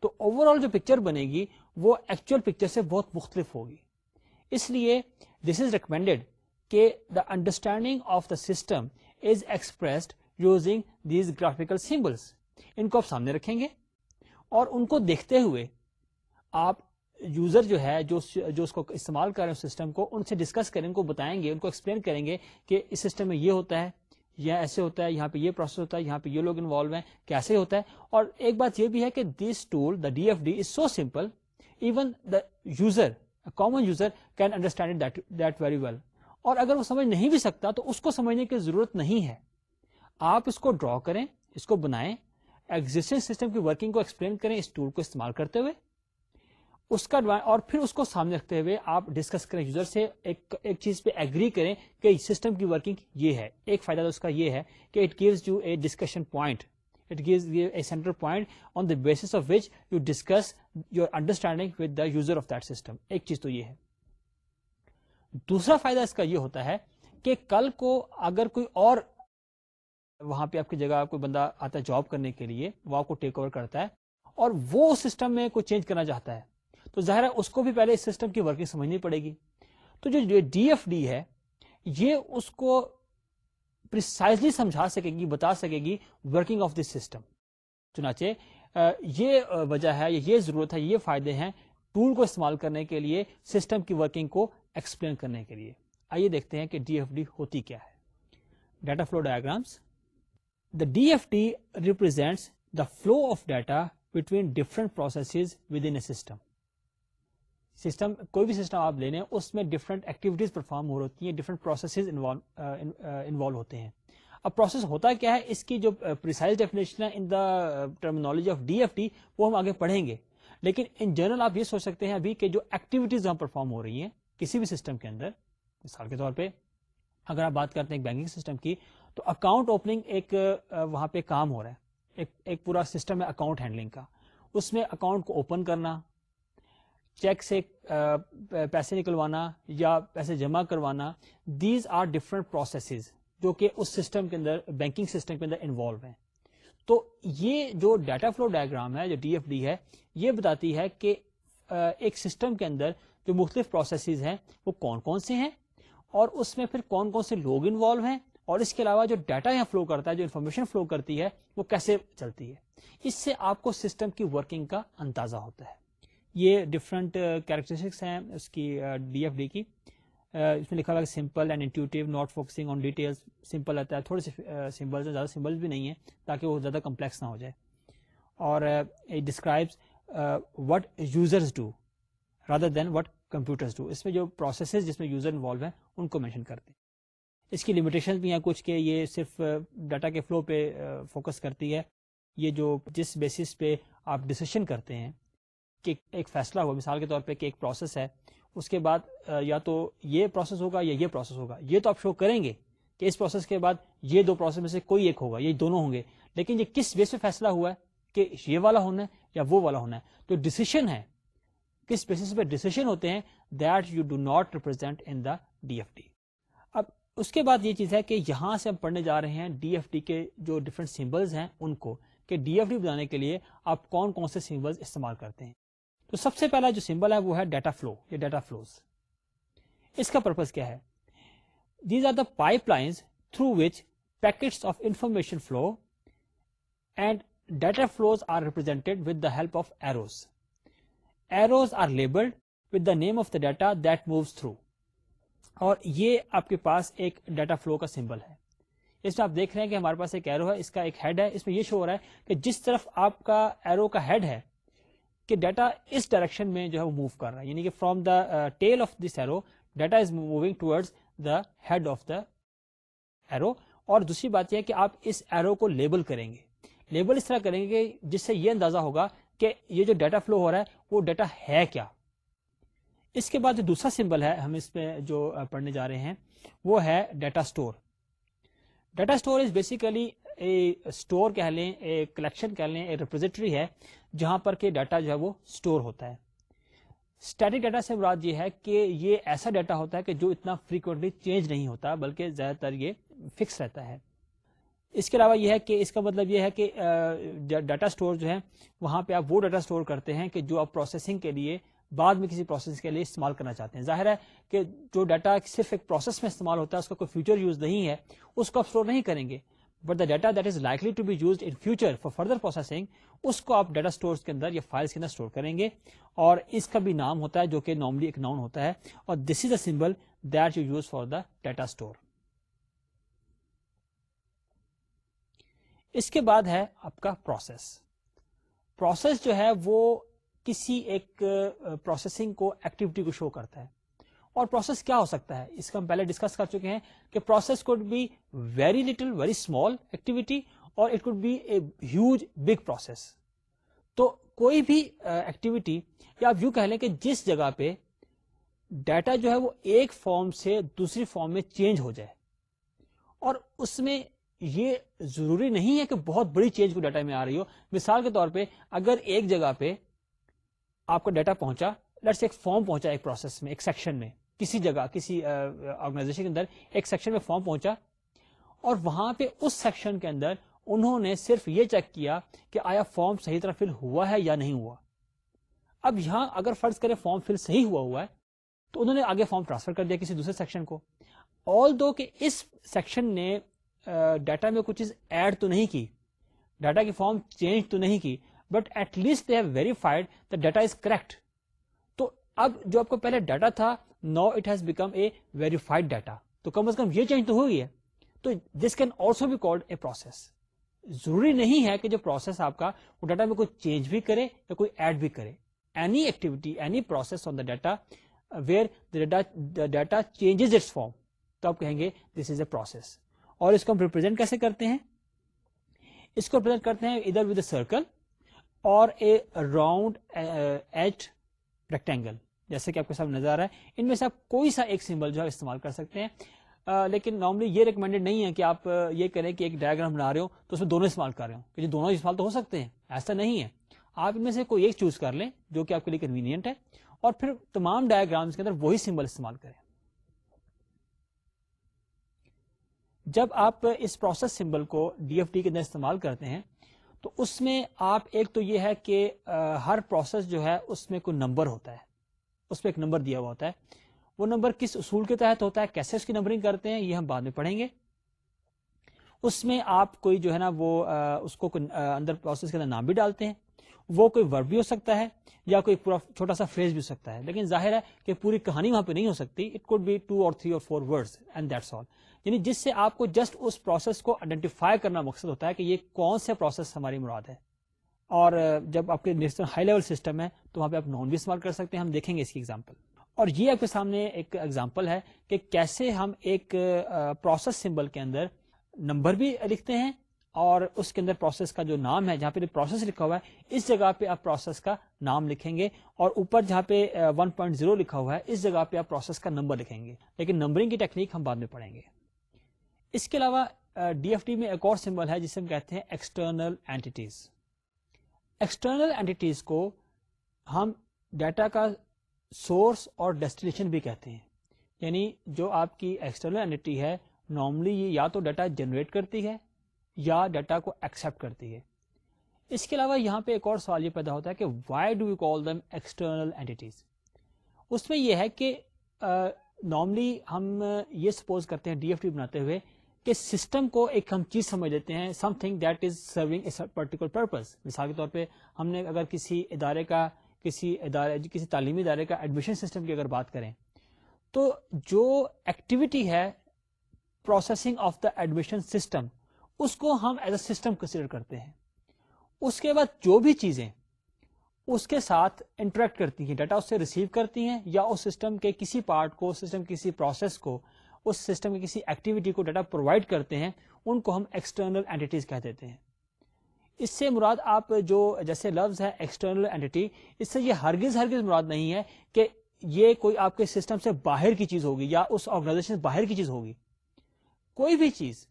تو اوور آل جو پکچر بنے گی وہ ایکچوئل پکچر سے بہت مختلف ہوگی اس لیے دس از ریکمینڈیڈ کہ the understanding of the system is expressed using these graphical symbols ان کو آپ سامنے رکھیں گے اور ان کو دیکھتے ہوئے آپ یوزر جو ہے جو جو اس کو استعمال کر رہے ہیں سسٹم کو ان سے ڈسکس کریں ان کو بتائیں گے ان کو ایکسپلین کریں گے کہ اس سسٹم میں یہ ہوتا ہے یا ایسے ہوتا ہے یہاں پہ یہ پروسیس ہوتا ہے یہاں پہ یہ لوگ انوالو ہیں کیسے ہوتا ہے اور ایک بات یہ بھی ہے کہ this tool the D F D is so simple even the user common user can understand that very well اور اگر وہ سمجھ نہیں بھی سکتا تو اس کو سمجھنے کی ضرورت نہیں ہے آپ اس کو ڈرا کریں اس کو بنائیں ایگزٹنگ سسٹم کی ورکنگ کو ایکسپلین کریں اس ٹول کو استعمال کرتے ہوئے اس کا اور پھر اس کو سامنے رکھتے ہوئے آپ ڈسکس کریں یوزر سے ایک, ایک چیز پہ ایگری کریں کہ سسٹم کی ورکنگ یہ ہے ایک فائدہ اس کا یہ ہے کہ it gives you a discussion point it gives you a centre point on the basis of which you discuss your understanding with the user of that system ایک چیز تو یہ ہے دوسرا فائدہ اس کا یہ ہوتا ہے کہ کل کو اگر کوئی اور وہاں پہ آپ کی جگہ کوئی بندہ آتا ہے جاب کرنے کے لیے وہ آپ کو ٹیک اوور کرتا ہے اور وہ سسٹم میں کوئی چینج کرنا چاہتا ہے تو ظاہر ہے اس کو بھی پہلے اس سسٹم کی ورکنگ سمجھنی پڑے گی تو جو ڈی ایف ڈی ہے یہ اس کو پرسائزلی سمجھا سکے گی بتا سکے گی ورکنگ آف دس سسٹم چنانچہ یہ وجہ ہے یہ ضرورت ہے یہ فائدے ہیں ٹول کو استعمال کرنے کے لیے سسٹم کی ورکنگ کو ایکسپلین کرنے کے لیے آئیے دیکھتے ہیں کہ ڈی ایف ڈی ہوتی کیا ہے data flow diagrams the dft represents the flow of data between different processes within a system system کوئی بھی سسٹم آپ لے لیں اس میں ڈفرنٹ ایکٹیویٹیز پرفارم ہو ہوتی ہیں ڈفرنٹ پروسیسز انوالو ہوتے ہیں اب پروسیس ہوتا کیا ہے اس کی جو پریسائز ڈیفینیشن ہے in the terminology of D F T وہ ہم آگے پڑھیں گے لیکن ان جنرل آپ یہ سوچ سکتے ہیں ابھی کہ جو ایکٹیویٹیز وہاں پرفارم ہو رہی ہیں کسی بھی سسٹم کے اندر مثال کے طور پہ اگر آپ بات کرتے ہیں بینکنگ سسٹم کی تو اکاؤنٹ اوپننگ ایک وہاں پہ کام ہو رہا ہے ایک ایک پورا سسٹم ہے اکاؤنٹ ہینڈلنگ کا اس میں اکاؤنٹ کو اوپن کرنا چیک سے پیسے نکلوانا یا پیسے جمع کروانا دیز آر ڈفرنٹ پروسیسز جو کہ اس سسٹم کے اندر بینکنگ سسٹم کے اندر انوالو ہیں تو یہ جو ڈیٹا فلو ڈائگرام ہے جو ڈی ایف ڈی ہے یہ بتاتی ہے کہ ایک سسٹم کے اندر جو مختلف پروسیسز ہیں وہ کون کون سے ہیں اور اس میں پھر کون کون سے لوگ انوالو ہیں اور اس کے علاوہ جو ڈیٹا یہاں فلو کرتا ہے جو انفارمیشن فلو کرتی ہے وہ کیسے چلتی ہے اس سے آپ کو سسٹم کی ورکنگ کا اندازہ ہوتا ہے یہ ڈفرنٹ کیریکٹرسٹکس uh, ہیں اس کی ڈی ایف ڈی کی uh, اس میں لکھا ہے simple and intuitive not focusing on detail simple رہتا ہے تھوڑے سے سمبلس uh, زیادہ سمبلس بھی نہیں ہیں تاکہ وہ زیادہ کمپلیکس نہ ہو جائے اور describes what users do rather than what computers do اس میں جو پروسیسز جس میں یوزر انوالو ہیں ان کو مینشن کرتے ہیں اس کی لمیٹیشن بھی ہیں کچھ کہ یہ صرف ڈاٹا کے فلو پہ فوکس کرتی ہے یہ جو جس بیسس پہ آپ ڈسیشن کرتے ہیں کہ ایک فیصلہ ہوا مثال کے طور پہ کہ ایک پروسیس ہے اس کے بعد یا تو یہ پروسیس ہوگا یا یہ پروسیس ہوگا یہ تو آپ شو کریں گے کہ اس پروسیس کے بعد یہ دو پروسیس میں سے کوئی ایک ہوگا یہ دونوں ہوں گے لیکن یہ کس بیس پہ فیصلہ ہوا ہے کہ یہ والا ہونا ہے یا وہ والا ہونا ہے تو ڈسیشن ہے کس بیسس پہ ڈسیشن ہوتے ہیں that you do not represent in the D F D اس کے بعد یہ چیز ہے کہ یہاں سے ہم پڑھنے جا رہے ہیں ڈی ایف ڈی کے جو ڈفرینٹ سمبلز ہیں ان کو کہ ڈی ایف ڈی بنانے کے لیے آپ کون کون سے سمبلز استعمال کرتے ہیں تو سب سے پہلا جو سمبل ہے وہ ہے ڈیٹا فلو یا ڈیٹا فلوز اس کا پرپز کیا ہے these are the pipelines through which packets of information flow and data flows are represented with the help of arrows arrows are labelled with the name of the data that moves through اور یہ آپ کے پاس ایک data flow کا symbol ہے اس میں آپ دیکھ رہے ہیں کہ ہمارے پاس ایک ایرو ہے اس کا ایک ہیڈ ہے اس میں یہ شو ہو رہا ہے کہ جس طرف آپ کا ایرو کا ہیڈ ہے کہ ڈیٹا اس ڈائریکشن میں جو ہے وہ موو کر رہا ہے یعنی کہ from the tail of this arrow data is moving towards the head of the arrow اور دوسری بات یہ ہے کہ آپ اس ایرو کو لیبل کریں گے لیبل اس طرح کریں گے کہ جس سے یہ اندازہ ہوگا کہ یہ جو ڈیٹا فلو ہو رہا ہے وہ ڈیٹا ہے کیا اس کے بعد جو دوسرا سمبل ہے ہم اس پہ جو پڑھنے جا رہے ہیں وہ ہے data store data store basically a store کہہ لیں اے کلیکشن کہہ لیں ہے جہاں پر کہ ڈیٹا جو ہے وہ اسٹور ہوتا ہے اسٹیٹک ڈیٹا سے بات یہ ہے کہ یہ ایسا ڈیٹا ہوتا ہے کہ جو اتنا فریکوینٹلی چینج نہیں ہوتا بلکہ زیادہ تر یہ فکس رہتا ہے اس کے علاوہ یہ ہے کہ اس کا مطلب یہ ہے کہ ڈیٹا اسٹور جو ہے وہاں پہ آپ وہ ڈیٹا اسٹور کرتے ہیں کہ جو آپ پروسیسنگ کے لیے بعد میں کسی پروسیس کے لیے استعمال کرنا چاہتے ہیں ظاہر ہے کہ جو ڈیٹا صرف ایک پروسیس میں استعمال ہوتا ہے اس کا کوئی فیوچر یوز نہیں ہے اس کو آپ اسٹور نہیں کریں گے but the data that is likely to be use in future for further processing اس کو آپ ڈیٹا اسٹور کے اندر یا فائلس کے اندر اسٹور کریں گے اور اس کا بھی نام ہوتا ہے جو کہ نارملی ایک ناؤن ہوتا ہے اور this is a symbol that you use for the data store اس کے بعد ہے آپ کا پروسیس پروسیس جو ہے وہ کسی ایک پروسیسنگ کو ایکٹیویٹی کو شو کرتا ہے اور پروسیس کیا ہو سکتا ہے اس کا ہم پہلے ڈسکس کر چکے ہیں کہ process could be very little very small activity اور it could be a huge big process تو کوئی بھی ایکٹیویٹی یا آپ یو کہہ لیں کہ جس جگہ پہ ڈیٹا جو ہے وہ ایک فارم سے دوسری فارم میں چینج ہو جائے اور اس میں یہ ضروری نہیں ہے کہ بہت بڑی چینج کو ڈیٹا میں آ رہی ہو مثال کے طور پہ اگر ایک جگہ پہ آپ کو ڈیٹا پہنچا لٹس ایک فارم پہنچا ایک پروسیس میں ایک سیکشن میں کسی جگہ کسی آرگنائزیشن کے اندر ایک سیکشن میں فارم پہنچا اور وہاں پہ اس سیکشن کے اندر انہوں نے صرف یہ چیک کیا کہ آیا فارم صحیح طرح فل ہوا ہے یا نہیں ہوا اب یہاں اگر فرض کرے فارم فل صحیح ہوا ہوا ہے تو انہوں نے آگے فارم ٹرانسفر کر دیا کسی دوسرے سیکشن کو آل دو کہ اس سیکشن نے ڈیٹا میں کچھ چیز ایڈ تو نہیں کی ڈیٹا کی فارم چینج تو نہیں کی but at least they have verified the data is correct تو اب جو آپ کو پہلے ڈیٹا تھا نا ویریفائڈ ڈیٹا تو کم از کم یہ چینج تو تو this can also be called a process ضروری نہیں ہے کہ جو پروسیس آپ کا وہ ڈیٹا میں کوئی چینج بھی کرے یا کوئی ایڈ بھی کرے any activity any process on the data where data changes its form تو آپ کہیں گے دس از اے پروسیس اور اس کو ہم ریپرزینٹ کیسے کرتے ہیں اس کو ریپرزینٹ کرتے ہیں ادھر ود اے سرکل اور اے راؤنڈ ایچ ریکٹینگل جیسے کہ آپ کے سامنے نظر آ رہا ہے ان میں سے آپ کوئی سا ایک سمبل جو ہے استعمال کر سکتے ہیں لیکن نارملی یہ ریکمینڈیڈ نہیں ہے کہ آپ یہ کریں کہ ایک ڈائگرام بنا رہے ہو تو اس میں دونوں استعمال کر رہے ہو کیونکہ دونوں استعمال تو ہو سکتے ہیں ایسا نہیں ہے آپ ان میں سے کوئی ایک چوز کر لیں جو کہ آپ کے لیے کنوینئنٹ ہے اور پھر تمام ڈائگرامس کے اندر وہی سمبل استعمال کریں جب آپ اس پروسیس سمبل کو ڈی ایف ڈی کے اندر استعمال کرتے ہیں تو اس میں آپ ایک تو یہ ہے کہ ہر پروسیس جو ہے اس میں کوئی نمبر ہوتا ہے اس پہ ایک نمبر دیا ہوا ہوتا ہے وہ نمبر کس اصول کے تحت ہوتا ہے کیسے اس کی نمبرنگ کرتے ہیں یہ ہم بعد میں پڑھیں گے اس میں آپ کوئی جو ہے نا وہ اس کو اندر پروسیس کے اندر نام بھی ڈالتے ہیں وہ کوئی ورب بھی ہو سکتا ہے یا کوئی پورا چھوٹا سا فریز بھی ہو سکتا ہے لیکن ظاہر ہے کہ پوری کہانی وہاں پہ نہیں ہو سکتی it could be two or three or four and that's all یعنی جس سے آپ کو جسٹ اس پروسیس کو آئیڈینٹیفائی کرنا مقصد ہوتا ہے کہ یہ کون سے پروسیس ہماری مراد ہے اور جب آپ کے نیشنل ہائی لیول سسٹم ہے تو وہاں پہ آپ نان بھی استعمال کر سکتے ہیں ہم دیکھیں گے اس کی ایگزامپل اور یہ آپ کے سامنے ایک ایگزامپل ہے کہ کیسے ہم ایک پروسیس سمبل کے اندر نمبر بھی لکھتے ہیں اور اس کے اندر پروسیس کا جو نام ہے جہاں پہ پروسیس لکھا ہوا ہے اس جگہ پہ آپ پروسیس کا نام لکھیں گے اور اوپر جہاں پہ 1.0 لکھا ہوا ہے اس جگہ پہ آپ پروسیس کا نمبر لکھیں گے لیکن نمبرنگ کی ٹیکنیک ہم بعد میں پڑھیں گے اس کے علاوہ ڈی ایف ڈی میں ایک اور سمبل ہے جسے ہم کہتے ہیں ایکسٹرنل اینٹیز ایکسٹرنل اینٹیز کو ہم ڈیٹا کا سورس اور ڈیسٹینیشن بھی کہتے ہیں یعنی جو آپ کی ایکسٹرنل اینٹی ہے نارملی یہ یا تو ڈیٹا جنریٹ کرتی ہے یا ڈیٹا کو ایکسپٹ کرتی ہے اس کے علاوہ یہاں پہ ایک اور سوال یہ پیدا ہوتا ہے کہ why do you call them external entities اس میں یہ ہے کہ نارملی ہم یہ سپوز کرتے ہیں ڈی ایف ٹی بناتے ہوئے کہ سسٹم کو ایک ہم چیز سمجھ لیتے ہیں something that is serving a particular purpose مثال کے طور پہ ہم نے اگر کسی ادارے کا کسی ادارے کسی تعلیمی ادارے کا ایڈمیشن سسٹم کی اگر بات کریں تو جو ایکٹیویٹی ہے processing of the admission system اس کو ہم ایز اے سسٹم کنسیڈر کرتے ہیں اس کے بعد جو بھی چیزیں اس کے ساتھ انٹریکٹ کرتی ہیں ڈیٹا اس سے ریسیو کرتی ہیں یا اس سسٹم کے کسی پارٹ کو سسٹم کسی پروسیس کو اس سسٹم کی کسی ایکٹیویٹی کو ڈیٹا پرووائڈ کرتے ہیں ان کو ہم ایکسٹرنل اینٹیز کہہ دیتے ہیں اس سے مراد آپ جو جیسے لفظ ہے ایکسٹرنل اینٹی اس سے یہ ہرگز ہرگز مراد نہیں ہے کہ یہ کوئی آپ کے سسٹم سے باہر کی چیز ہوگی یا اس آرگنائزیشن سے باہر کی چیز ہوگی کوئی بھی چیز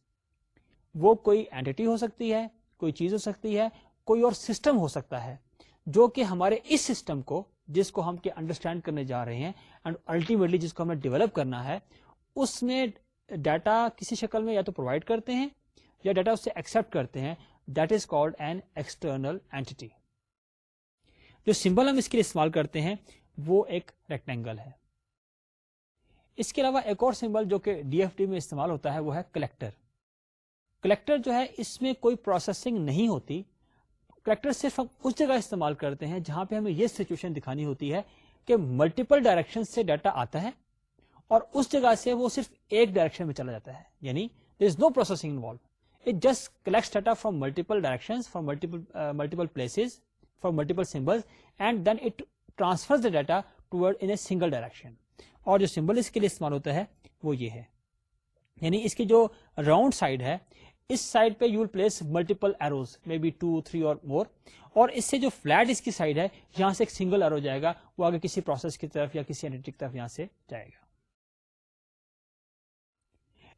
وہ کوئی اینٹی ہو سکتی ہے کوئی چیز ہو سکتی ہے کوئی اور سسٹم ہو سکتا ہے جو کہ ہمارے اس سسٹم کو جس کو ہم کے انڈرسٹینڈ کرنے جا رہے ہیں اینڈ الٹیمیٹلی جس کو ہمیں ڈیولپ کرنا ہے اس میں ڈیٹا کسی شکل میں یا تو پرووائڈ کرتے ہیں یا اس اسے ایکسپٹ کرتے ہیں that is called an external entity جو سمبل ہم اس کے لیے استعمال کرتے ہیں وہ ایک ریکٹینگل ہے اس کے علاوہ ایک اور سمبل جو کہ ڈی ایف ڈی میں استعمال ہوتا ہے وہ ہے کلیکٹر کلیکٹر جو ہے اس میں کوئی پروسیسنگ نہیں ہوتی کلیکٹر صرف ہم اس جگہ استعمال کرتے ہیں جہاں پہ ہمیں یہ سچویشن دکھانی ہوتی ہے کہ ملٹیپل ڈائریکشن سے ڈیٹا آتا ہے اور اس جگہ سے وہ صرف ایک ڈائریکشن میں چلا جاتا ہے یعنی there is no processing involve it just data from multiple direction from multiple places from multiple symbol and then it transfer the data ٹوڈ a single direction اور جو سمبل اس کے لیے استعمال ہوتا ہے وہ یہ ہے یعنی اس کی جو راؤنڈ سائڈ ہے اس سائڈ پہ you will place multiple arrows may be two three or more اور اس سے جو فلیٹ اس کی سائڈ ہے یہاں سے ایک سنگل ایرو جائے گا وہ آگے کسی پروسیس کی طرف یا کسی اینٹی کی طرف یہاں سے جائے گا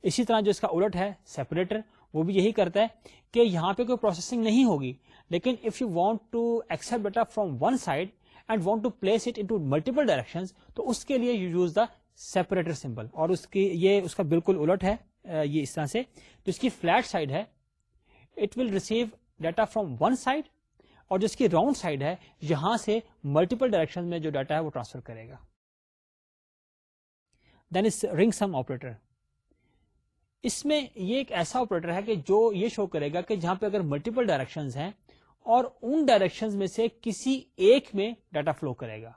اسی طرح جو اس کا الٹ ہے سیپریٹر وہ بھی یہی کرتا ہے کہ یہاں پہ کوئی پروسیسنگ نہیں ہوگی لیکن if you want to accept data from one side and want to place it in multiple direction تو اس کے لیے you use the separator simple اور اس اس کی یہ کا بالکل الٹ ہے یہ اس طرح سے اس کی فلیٹ سائڈ ہے it will receive data from one side اور کی راؤنڈ سائڈ ہے یہاں سے ملٹیپل ڈائریکشن میں جو ڈیٹا ہے وہ ٹرانسفر کرے گا دین اس میں یہ ایک ایسا آپریٹر ہے کہ جو یہ شو کرے گا کہ جہاں پہ اگر ملٹیپل ڈائریکشن ہیں اور ان ڈائریکشن میں سے کسی ایک میں ڈیٹا فلو کرے گا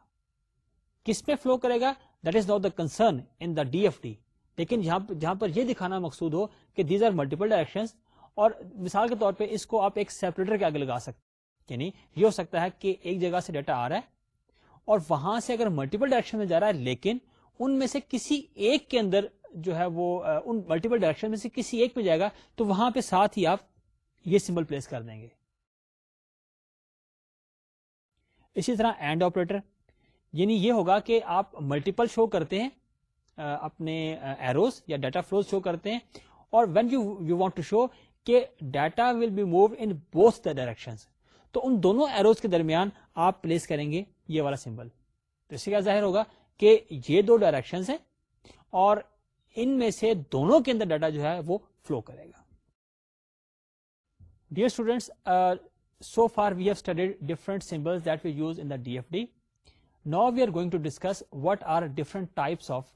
کس میں فلو کرے گا that is not the concern in the D F D لیکن جہاں پر یہ دکھانا مقصود ہو کہ دیز آر ملٹیپل ڈائریکشن اور مثال کے طور پہ اس کو آپ ایک سیپریٹر کے آگے لگا سکتے یعنی یہ ہو سکتا ہے کہ ایک جگہ سے ڈیٹا آ رہا ہے اور وہاں سے اگر ملٹیپل ڈائریکشن میں جا رہا ہے لیکن ان میں سے کسی ایک کے اندر جو ہے وہ ان ملٹیپل ڈائریکشن میں سے کسی ایک پہ جائے گا تو وہاں پہ ساتھ ہی آپ یہ سمبل پلیس کر دیں گے اسی طرح اینڈ آپریٹر یعنی یہ ہوگا کہ آپ ملٹیپل شو کرتے ہیں اپنے ایروز یا ڈیٹا فلوز شو کرتے ہیں اور when you you want to show کہ data will be move in both the direction تو ان دونوں ایروز کے درمیان آپ پلیس کریں گے یہ والا سمبل تو سے کیا ظاہر ہوگا کہ یہ دو ڈائریکشن ہیں اور ان میں سے دونوں کے اندر ڈیٹا جو ہے وہ فلو کرے گا dear students so far we have studied different symbol D F D now we are going to discuss what are different types of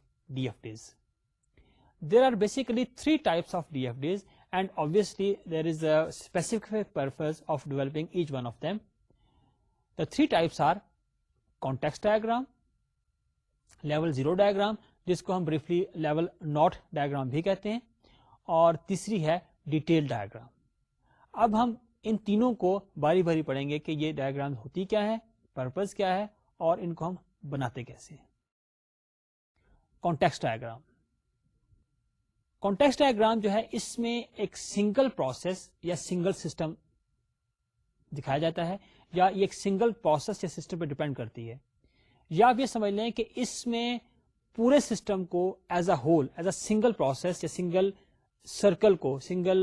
level zero diagram جس کو ہم بریفلی لیول ناٹ ڈائگرام بھی کہتے ہیں اور تیسری ہے ڈیٹیل ڈائگرام اب ہم ان تینوں کو باری باری پڑھیں گے کہ یہ ڈائگرام ہوتی کیا ہے پرپز کیا ہے اور ان کو ہم بناتے کیسے ہیں کانٹیکس کانٹیکس ڈائگرام ڈائگرام جو ہے اس میں ایک سنگل پروسیس یا سنگل سسٹم دکھایا جاتا ہے یا ایک سنگل پروسیس یا یا سسٹم پہ کرتی ہے آپ یہ سمجھ لیں کہ اس میں پورے سسٹم کو as a whole as a single process یا سنگل سرکل کو سنگل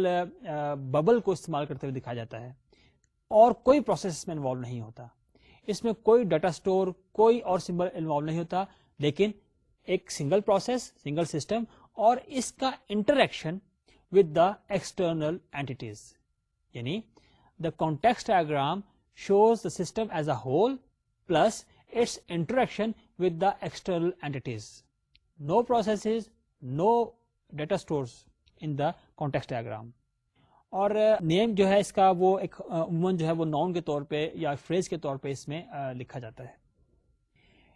ببل کو استعمال کرتے ہوئے دکھایا جاتا ہے اور کوئی پروسیس اس میں انوالو نہیں ہوتا اس میں کوئی ڈیٹا سٹور کوئی اور سمبل انوالو نہیں ہوتا لیکن ایک سنگل پروسیس سنگل سسٹم اور اس کا interaction with the external entities یعنی the context diagram shows the system as a whole plus its interaction with the external entities no process no data store in the context diagram اور name uh, جو ہے اس کا وہ ایک uh, عموماً جو ہے وہ ناؤن کے طور پہ یا فریز کے طور پہ اس میں uh, لکھا جاتا ہے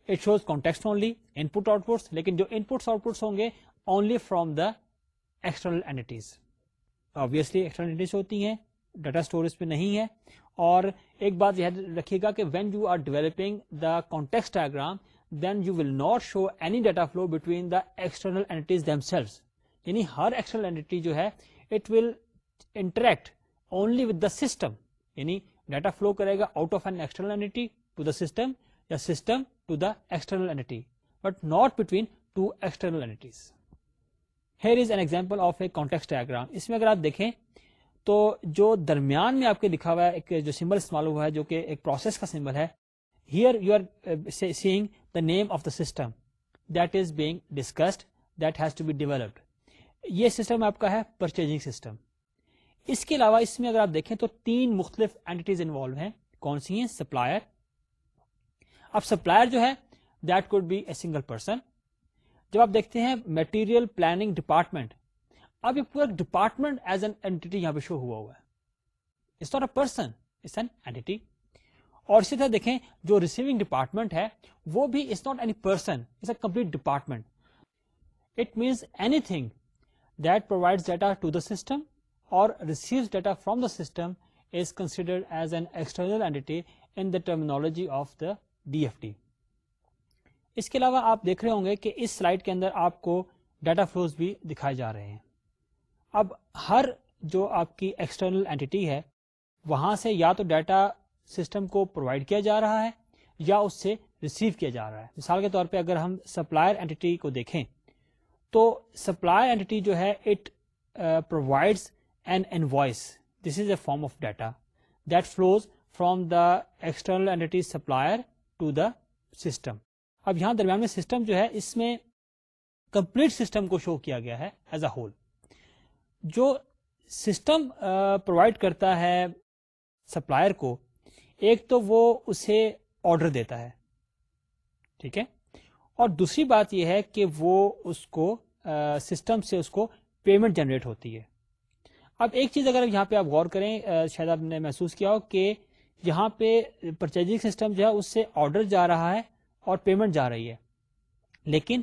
it shows context only input outputs لیکن جو ان پٹس آؤٹ پٹس ہوں گے only from the external entities داسٹرنل ہوتی ہیں ڈیٹا اسٹوریج پہ نہیں ہے اور ایک بات یاد رکھیے گا کہ when you are developing the context diagram then you will not show any data flow between the external entities themselves یعنی ہر ایکسٹرنل اینٹی جو ہے it will interact only with the system یعنی ڈیٹا فلو کرے گا out of an external entity to the system یا system but not between two example of a context میں اگر آپ دیکھیں تو جو درمیان میں آپ کے لکھا ہوا ہے ایک جو سمبل استعمال ہوا ہے جو کہ ایک پروسیس کا سمبل ہے here you are seeing the name of the system that is being discussed that has to be developed یہ سسٹم آپ کا ہے پرچیزنگ سسٹم اس کے علاوہ اس میں اگر آپ دیکھیں تو تین مختلف اینٹیز انوالو ہیں کون سی ہیں سپلائر اب سپلائر جو ہے that could be a single person جب آپ دیکھتے ہیں میٹیریل پلاننگ ڈپارٹمنٹ اب یہ پورا ڈپارٹمنٹ ایز این اینٹی یہاں پہ شو ہوا ہوا ہے اس طرح پرسن اس این اینٹی اور اسی طرح دیکھیں جو ریسیونگ ڈپارٹمنٹ ہے وہ بھی is not any person is a complete department it means anything that provide data to the system or receives data from the system is considered as an external entity in the terminology of the D F D اس کے علاوہ آپ دیکھ رہے ہوں گے کہ اس slide کے اندر آپ کو ڈیٹا فلوز بھی دکھائے جا رہے ہیں اب ہر جو آپ کی ایکسٹرنل اینٹی ہے وہاں سے یا تو ڈیٹا سسٹم کو پرووائڈ کیا جا رہا ہے یا اس سے ریسیو کیا جا رہا ہے مثال کے طور پہ اگر ہم سپلائر اینٹی کو دیکھیں تو سپلائر اینٹی جو ہے it an invoice this is a form of data that flows from the external entity supplier to the system اب یہاں درمیان میں سسٹم جو ہے اس میں کمپلیٹ سسٹم کو شو کیا گیا ہے ایز اے ہول جو سسٹم پرووائڈ کرتا ہے سپلائر کو ایک تو وہ اسے آڈر دیتا ہے ٹھیک ہے اور دوسری بات یہ ہے کہ وہ اس کو سسٹم سے اس کو پیمنٹ جنریٹ ہوتی ہے اب ایک چیز اگر یہاں پہ آپ غور کریں شاید آپ نے محسوس کیا ہو کہ پہ پرچیزنگ سسٹم جو ہے اس سے آرڈر جا رہا ہے اور پیمنٹ جا رہی ہے لیکن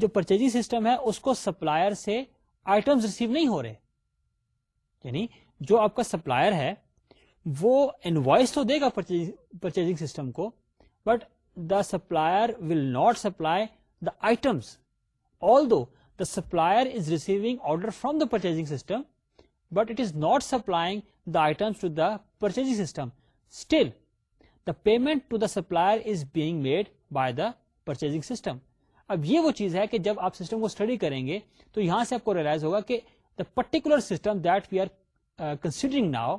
جو پرچیزنگ سسٹم ہے اس کو سپلائر سے آئٹم ریسیو نہیں ہو رہے یعنی جو آپ کا سپلائر ہے وہ انوائس تو دے گا پرچیزنگ سسٹم کو but the supplier will not supply the items although the supplier is receiving order from the purchasing system but it is not supplying the items to the purchasing system still the payment to the supplier is being made by the purchasing system اب یہ وہ چیز ہے کہ جب آپ system کو study کریں گے تو یہاں سے آپ کو ریلائز ہوگا کہ the particular system that we are considering now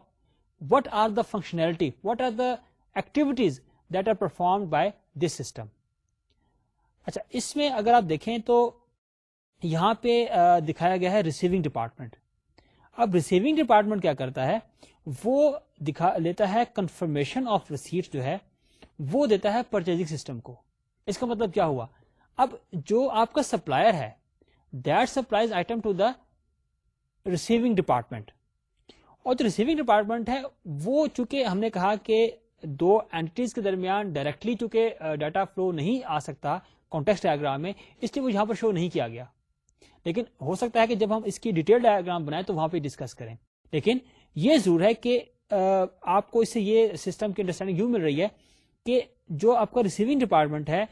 what are the functionality what are the activities that are perform by this system اچھا اس میں اگر آپ دیکھیں تو یہاں پہ uh, دکھایا گیا ہے ریسیونگ ڈپارٹمنٹ اب ریسیونگ ڈپارٹمنٹ کیا کرتا ہے وہ دکھا لیتا ہے کنفرمیشن آف ریسیٹ جو ہے وہ دیتا ہے پرچیزنگ سسٹم کو اس کا مطلب کیا ہوا اب جو آپ کا سپلائر ہے that item to the receiving department اور جو ریسیونگ ڈپارٹمنٹ ہے وہ چونکہ ہم نے کہا کہ دو اینٹیز کے درمیان ڈائریکٹلی چونکہ ڈیٹا uh, فلو نہیں آ سکتا کانٹیکس میں اس لیے وہ یہاں پر شو نہیں کیا گیا لیکن ہو سکتا ہے کہ جب ہم اس کی ڈیٹیل ڈائگرام بنائیں تو وہاں پہ ڈسکس کریں لیکن یہ ضرور ہے کہ آپ کو اس سے یہ سسٹم کی انڈرسٹینڈنگ یوں مل رہی ہے کہ جو آپ کا ریسیونگ ڈپارٹمنٹ ہے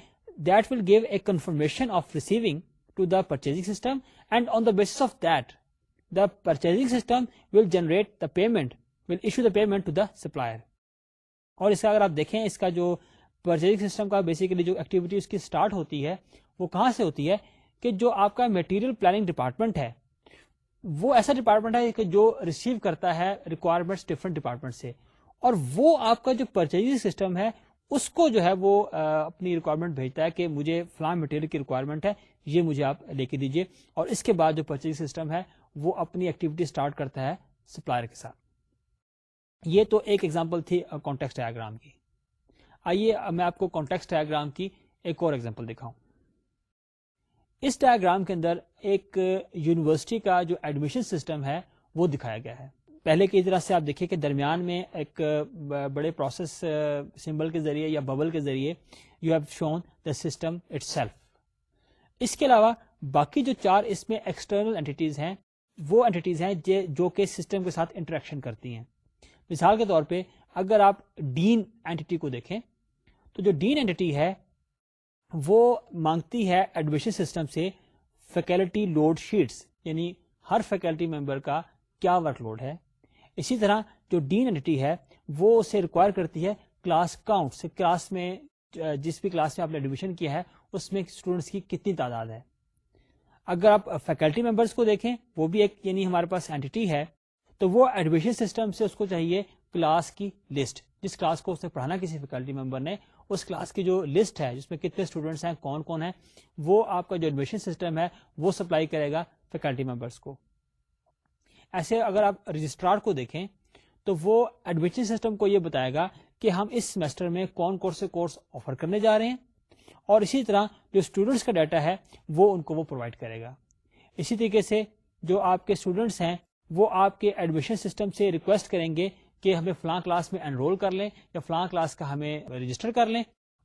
that will give a confirmation of receiving to the purchasing system and on the base of that the purchasing system will generate the payment will issue the payment to the supplier اور اس کا اگر آپ دیکھیں اس کا جو purchasing system کا بیسیکلی جو ایکٹیویٹی اس کی اسٹارٹ ہوتی ہے وہ کہاں سے ہوتی ہے کہ جو آپ کا میٹیریل پلاننگ ڈپارٹمنٹ ہے وہ ایسا ڈپارٹمنٹ ہے کہ جو ریسیو کرتا ہے ریکوائرمنٹ ڈفرنٹ ڈپارٹمنٹ سے اور وہ آپ کا جو پرچیز سسٹم ہے اس کو جو ہے وہ اپنی ریکوائرمنٹ بھیجتا ہے کہ مجھے فلاں مٹیریل کی ریکوائرمنٹ ہے یہ مجھے آپ لے کے دیجیے اور اس کے بعد جو پرچیز سسٹم ہے وہ اپنی ایکٹیویٹی اسٹارٹ کرتا ہے سپلائر کے ساتھ یہ تو ایک ایگزامپل تھی کانٹیکس ڈایاگرام کی آئیے میں آپ کو کانٹیکس ڈایاگرام کی ایک اور ایگزامپل دکھاؤں اس ڈائگرام کے اندر ایک یونیورسٹی کا جو ایڈمیشن سسٹم ہے وہ دکھایا گیا ہے پہلے کی طرح سے آپ دیکھیے کہ درمیان میں ایک بڑے پروسیس سمبل کے ذریعے یا ببل کے ذریعے you have shown the system itself اس کے علاوہ باقی جو چار اس میں ایکسٹرنل اینٹیز ہیں وہ اینٹیز ہیں جو کہ سسٹم کے ساتھ انٹریکشن کرتی ہیں مثال کے طور پہ اگر آپ ڈین اینٹی کو دیکھیں تو جو ڈین اینٹی ہے وہ مانگتی ہے ایڈمیشن سسٹم سے فیکلٹی لوڈ شیٹس یعنی ہر فیکلٹی ممبر کا کیا ورک لوڈ ہے اسی طرح جو ڈین اینٹی ہے وہ اسے ریکوائر کرتی ہے کلاس کاؤنٹ کلاس میں جس بھی کلاس میں آپ نے ایڈمیشن کیا ہے اس میں اسٹوڈینٹس کی کتنی تعداد ہے اگر آپ فیکلٹی ممبرس کو دیکھیں وہ بھی ایک یعنی ہمارے پاس اینٹی ہے تو وہ ایڈمیشن سسٹم سے اس کو چاہیے کلاس کی لسٹ جس کلاس کو اس نے پڑھانا کسی فیکلٹی ممبر نے اس کلاس کی جو لسٹ ہے جس میں کتنے ہیں کون کون ہے وہ آپ کا جو ایڈمیشن سسٹم ہے وہ سپلائی کرے گا فیکلٹی ممبرس کو ایسے اگر آپ رجسٹرار کو کو دیکھیں تو وہ ایڈمیشن سسٹم یہ بتائے گا کہ ہم اس سیمسٹر میں کون کون سے کورس آفر کرنے جا رہے ہیں اور اسی طرح جو اسٹوڈنٹس کا ڈیٹا ہے وہ ان کو وہ پرووائڈ کرے گا اسی طریقے سے جو آپ کے اسٹوڈینٹس ہیں وہ آپ کے ایڈمیشن سسٹم سے ریکویسٹ کریں گے کہ ہمیں فلاں کلاس میں انرول کر لیں یا فلاں کلاس کا ہمیں رجسٹر کر لیں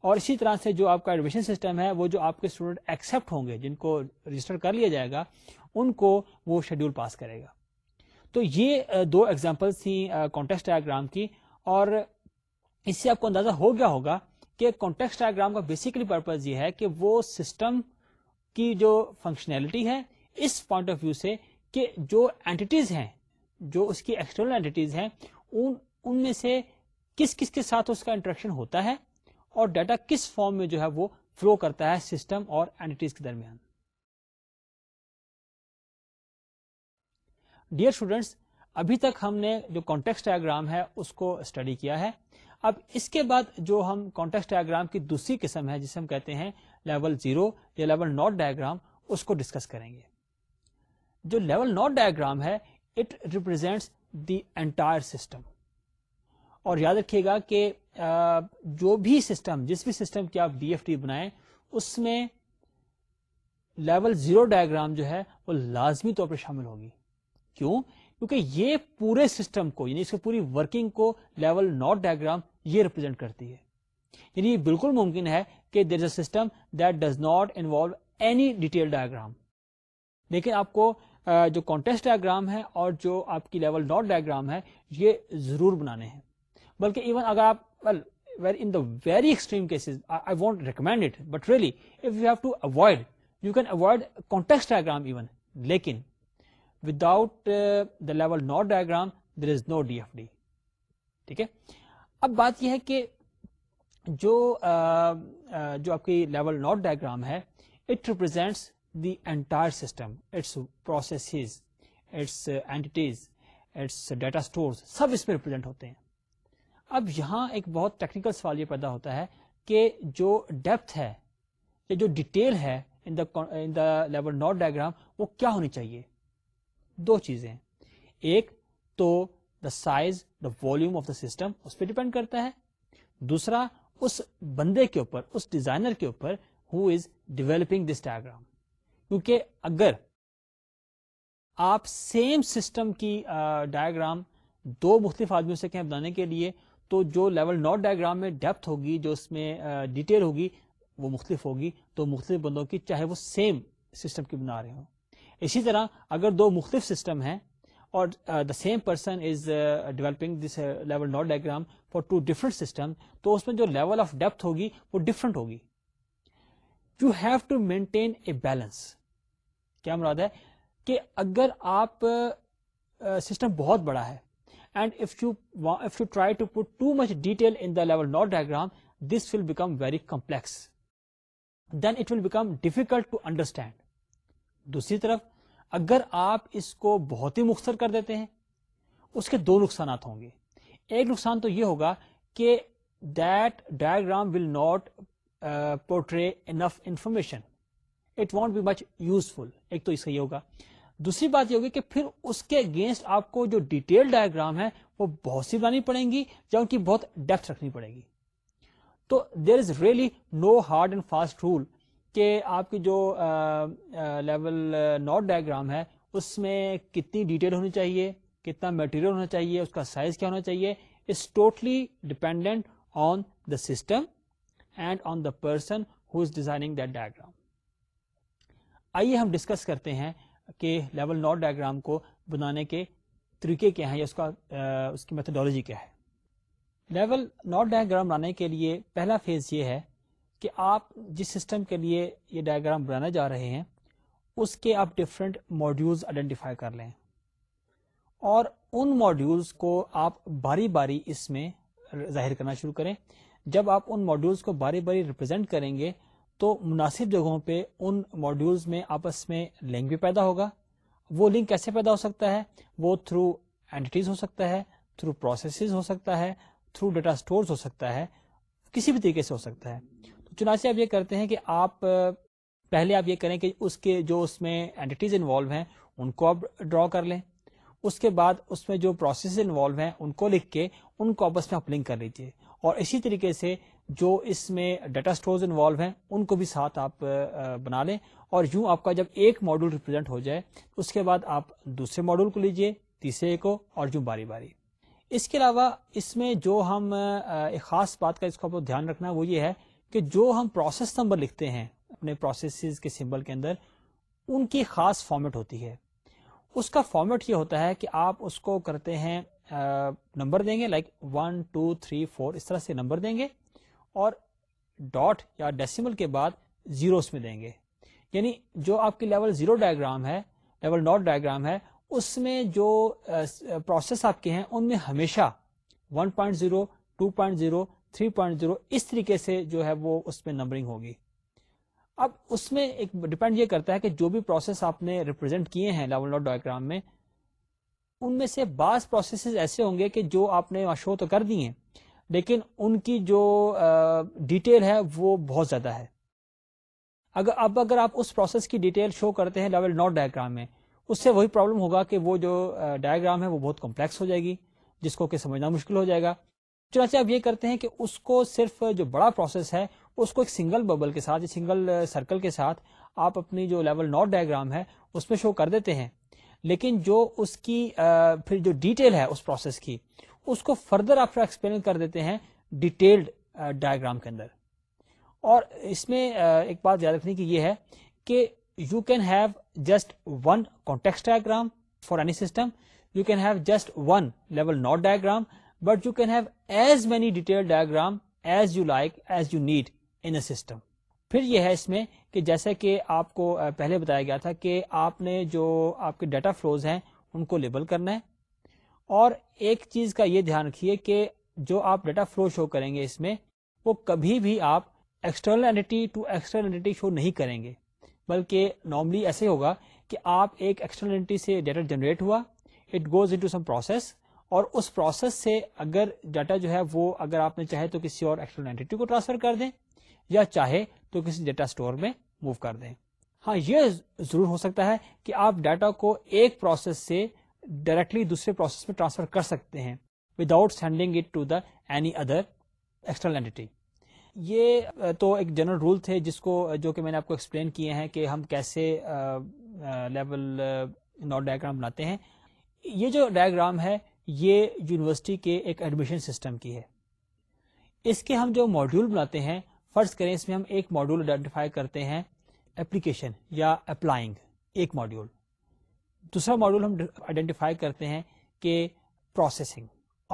اور اسی طرح سے جو آپ کا ایڈمیشن سسٹم ہے وہ جو آپ کے اسٹوڈنٹ ایکسپٹ ہوں گے جن کو رجسٹر کر لیا جائے گا ان کو وہ شیڈیول پاس کرے گا تو یہ دو ایگزامپل تھیں کانٹیکس ڈایاگرام کی اور اس سے آپ کو اندازہ ہو گیا ہوگا کہ کانٹیکس ڈایاگرام کا بیسیکلی پرپز یہ ہے کہ وہ سسٹم کی جو فنکشنلٹی ہے اس پوائنٹ آف ویو سے کہ جو اینٹیز ہیں جو اس کی ایکسٹرنل اینٹیز ہیں ان ان میں سے کس کس کے ساتھ اس کا انٹریکشن ہوتا ہے اور ڈیٹا کس فارم میں جو ہے وہ فلو کرتا ہے سسٹم اور اینٹیز کے درمیان ڈیئر اسٹوڈینٹس ابھی تک ہم نے جو کانٹیکس ڈایاگرام ہے اس کو اسٹڈی کیا ہے اب اس کے بعد جو ہم کانٹیکس ڈایاگرام کی دوسری قسم ہے جسے ہم کہتے ہیں لیول زیرو یا لیول ناٹ ڈایاگرام اس کو ڈسکس کریں گے جو لیول ڈایاگرام ہے it represents the entire system اور یاد رکھیے گا کہ جو بھی سسٹم جس بھی سسٹم کی آپ ڈی ایف ٹی بنائیں اس میں لیول زیرو ڈائگرام جو ہے وہ لازمی طور پر شامل ہوگی کیوں کیونکہ یہ پورے سسٹم کو یعنی اس کی پوری ورکنگ کو لیول نوٹ یہ ریپرزینٹ کرتی ہے یعنی یہ بالکل ممکن ہے کہ there is a system that does not involve any detail diagram لیکن آپ کو جو کانٹیکسٹ ڈائگرام ہے اور جو آپ کی لیول ڈاٹ ڈائگرام ہے یہ ضرور بنانے ہیں بلکہ ایون اگر آپ in the very extreme cases I won't recommend it but really if you you have to avoid can avoid context without nought diagram there is no D F D ٹھیک ہے اب بات یہ ہے کہ جو آپ کی لیول ناٹ ڈائگرام ہے it represents the entire system its processes its entities its data store سب اس میں ریپرزینٹ ہوتے ہیں اب یہاں ایک بہت ٹیکنیکل سوال یہ پیدا ہوتا ہے کہ جو ڈیپتھ ہے یا جو ڈیٹیل ہے ان دا ڈائگرام وہ کیا ہونی چاہیے دو چیزیں ایک تو the size the volume of the system اس پہ ڈپینڈ کرتا ہے دوسرا اس بندے کے اوپر اس ڈیزائنر کے اوپر ہو از ڈیولپنگ دس ڈائگرام کیونکہ اگر آپ سیم سسٹم کی ڈائگرام دو مختلف آدمیوں سے کہیں بنانے کے لیے تو جو لیول ناٹ ڈائگرام میں ڈیپتھ ہوگی جو اس میں ڈیٹیل ہوگی وہ مختلف ہوگی تو مختلف بندوں کی چاہے وہ سیم سسٹم کی بنا رہے ہوں اسی طرح اگر دو مختلف سسٹم ہیں اور the same person is developing this level not diagram for two different system تو اس میں جو لیول آف ڈیپتھ ہوگی وہ ڈفرنٹ ہوگی you have to maintain a balance کیا مراد ہے کہ اگر آپ سسٹم بہت بڑا ہے and if you if you try to put too much detail in the level nought this will become very complex then it will become difficult to understand دوسری طرف اگر آپ اس کو بہت ہی مختصر کر دیتے ہیں اس کے دو نقصانات ہوں گے ایک نقصان تو یہ ہوگا کہ that diagram will not portray enough information it won't be much useful ایک تو اس کا یہ ہوگا دوسری بات یہ ہوگی کہ پھر اس کے اگینسٹ آپ کو جو ڈیٹیل ڈائگرام ہے وہ بہت سی بنانی پڑیں گی یا ان کی بہت ڈیپتھ رکھنی پڑے گی تو there is really no hard and fast rule کہ آپ کی جو لیول نوٹ ڈائگرام ہے اس میں کتنی ڈیٹیل ہونی چاہیے کتنا میٹیریل ہونا چاہیے اس کا سائز کیا ہونا چاہیے it's totally dependent on the system and on the person who is designing that diagram آئیے ہم ڈسکس کرتے ہیں کہ لیول ڈائگرام کو بنانے کے طریقے کیا ہیں یا اس اس کا کی میتھڈالوجی کیا ہے لیول نوٹ بنانے کے لیے پہلا فیز یہ ہے کہ آپ جس سسٹم کے لیے یہ ڈائگرام بنانے جا رہے ہیں اس کے آپ ڈفرینٹ ماڈیولز آئیڈینٹیفائی کر لیں اور ان ماڈیولس کو آپ باری باری اس میں ظاہر کرنا شروع کریں جب آپ ان ماڈیولس کو باری باری ریپرزینٹ کریں گے تو مناسب جگہوں پہ ان ماڈیولز میں آپس میں لنک بھی پیدا ہوگا وہ لنک کیسے پیدا ہو سکتا ہے وہ تھرو اینٹیز ہو سکتا ہے تھرو پروسیسز ہو سکتا ہے تھرو ڈیٹا اسٹورز ہو سکتا ہے کسی بھی طریقے سے ہو سکتا ہے تو چنانچہ آپ یہ کرتے ہیں کہ آپ پہلے آپ یہ کریں کہ اس کے جو اس میں اینٹیز انوالو ہیں ان کو آپ ڈرا کر لیں اس کے بعد اس میں جو پروسیس انوالو ہیں ان کو لکھ کے ان کو آپس میں آپ لنک کر لیجیے اور اسی طریقے سے جو اس میں ڈیٹا سٹورز انوالو ہیں ان کو بھی ساتھ آپ بنا لیں اور یوں آپ کا جب ایک ماڈیول ریپرزینٹ ہو جائے اس کے بعد آپ دوسرے ماڈیول کو لیجئے تیسرے کو اور یوں باری باری اس کے علاوہ اس میں جو ہم ایک خاص بات کا اس کو دھیان رکھنا وہ یہ ہے کہ جو ہم پروسیس نمبر لکھتے ہیں اپنے پروسیسز کے سمبل کے اندر ان کی خاص فارمیٹ ہوتی ہے اس کا فارمیٹ یہ ہوتا ہے کہ آپ اس کو کرتے ہیں نمبر دیں گے like one two three four اس طرح سے نمبر دیں گے اور ڈاٹ یا ڈیسیمل کے بعد زیرو اس میں دیں گے یعنی جو آپ کی لیول زیرو ڈائگرام ہے لیول ناٹ ڈائگرام ہے اس میں جو پروسیس آپ کے ہیں ان میں ہمیشہ 1.0 2.0 3.0 اس طریقے سے جو ہے وہ اس میں نمبرنگ ہوگی اب اس میں ایک ڈپینڈ یہ کرتا ہے کہ جو بھی پروسیس آپ نے ریپرزینٹ کیے ہیں لیول ناٹ ڈائگرام میں ان میں سے بعض پروسیسز ایسے ہوں گے کہ جو آپ نے شو تو کر دی ہیں لیکن ان کی جو ڈیٹیل ہے وہ بہت زیادہ ہے اگر اب اگر آپ اس پروسیس کی ڈیٹیل شو کرتے ہیں لیول نوٹ ڈائگرام میں اس سے وہی پرابلم ہوگا کہ وہ جو ڈائگرام ہے وہ بہت کمپلیکس ہو جائے گی جس کو کہ سمجھنا مشکل ہو جائے گا چنانچہ آپ یہ کرتے ہیں کہ اس کو صرف جو بڑا پروسیس ہے اس کو ایک سنگل ببل کے ساتھ سنگل سرکل کے ساتھ آپ اپنی جو لیول ناٹ ڈائگرام ہے اس میں شو کر دیتے ہیں لیکن جو اس کی پھر جو ڈیٹیل ہے اس پروسیس کی اس کو فردر آپ ایکسپلین کر دیتے ہیں ڈیٹیلڈ ڈائگرام uh, کے اندر اور اس میں uh, ایک بات یاد رکھنے کی یہ ہے کہ you can have just one context diagram for any system you can have just one level nought diagram but you can have as many detail diagram as you like as you need in system پھر یہ ہے اس میں کہ جیسے کہ آپ کو uh, پہلے بتایا گیا تھا کہ آپ نے جو آپ کے ڈیٹا فلوز ہیں ان کو لیبل کرنا ہے اور ایک چیز کا یہ دھیان رکھیے کہ جو آپ ڈیٹا فلو شو کریں گے اس میں وہ کبھی بھی آپ ایکسٹرنل ٹو ایکسٹرنل شو نہیں کریں گے بلکہ نارملی ایسے ہوگا کہ آپ ایک ایکسٹرنل سے ڈیٹا جنریٹ ہوا it goes into some process اور اس پروسیس سے اگر ڈیٹا جو ہے وہ اگر آپ نے چاہے تو کسی اور ایکسٹرنل اینٹی کو ٹرانسفر کر دیں یا چاہے تو کسی ڈیٹا اسٹور میں موو کر دیں ہاں یہ ضرور ہو سکتا ہے کہ آپ ڈیٹا کو ایک پروسیس سے ڈائریکٹلی دوسرے پروسیس میں ٹرانسفر کر سکتے ہیں without sending it to the any other external entity یہ تو ایک جنرل رول تھے جس کو جو کہ میں نے آپ کو ایکسپلین کیے ہیں کہ ہم کیسے لیول نوٹ ڈائگرام بناتے ہیں یہ جو ڈائگرام ہے یہ یونیورسٹی کے ایک ایڈمیشن سسٹم کی ہے اس کے ہم جو ماڈیول بناتے ہیں فرض کریں اس میں ہم ایک ماڈیول آئیڈینٹیفائی کرتے ہیں اپلیکیشن یا اپلائنگ ایک ماڈیول دوسرا ماڈیول ہم آئیڈینٹیفائی کرتے ہیں کہ پروسیسنگ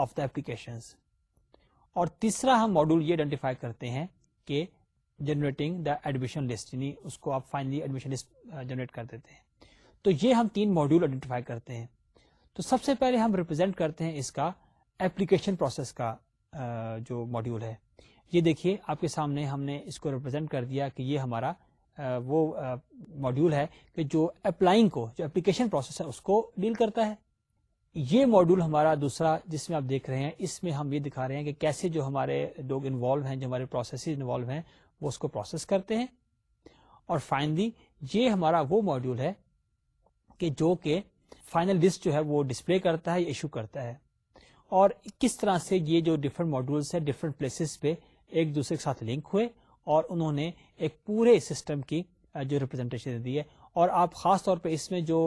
آف دا داشن اور تیسرا ہم یہ آئیڈینٹیفائی کرتے ہیں کہ جنریٹنگ دا ایڈمیشن لسٹ یعنی اس کو آپ فائنلی ایڈمیشن لسٹ جنریٹ کر دیتے ہیں تو یہ ہم تین ماڈیول آئیڈینٹیفائی کرتے ہیں تو سب سے پہلے ہم ریپرزینٹ کرتے ہیں اس کا ایپلیکیشن پروسیس کا جو ماڈیول ہے یہ دیکھیے آپ کے سامنے ہم نے اس کو ریپرزینٹ کر دیا کہ یہ ہمارا وہ ماڈیول ہے کہ جو جو اپلائنگ کو اپلیکیشن پروسیس ہے اس کو ڈیل کرتا ہے یہ ماڈیول ہمارا دوسرا جس میں آپ دیکھ رہے ہیں اس میں ہم یہ دکھا رہے ہیں کہ کیسے جو ہمارے لوگ انوالو ہیں جو ہمارے انوالو ہیں وہ اس کو پروسیس کرتے ہیں اور فائنلی یہ ہمارا وہ ماڈیول ہے کہ جو کہ فائنل لسٹ جو ہے وہ ڈسپلے کرتا ہے ایشو کرتا ہے اور کس طرح سے یہ جو ڈفرنٹ ماڈیولس ہیں پلیسز پہ ایک دوسرے کے ساتھ لنک ہوئے اور انہوں نے ایک پورے سسٹم کی جو ریپرزینٹیشن دی ہے اور آپ خاص طور پہ اس میں جو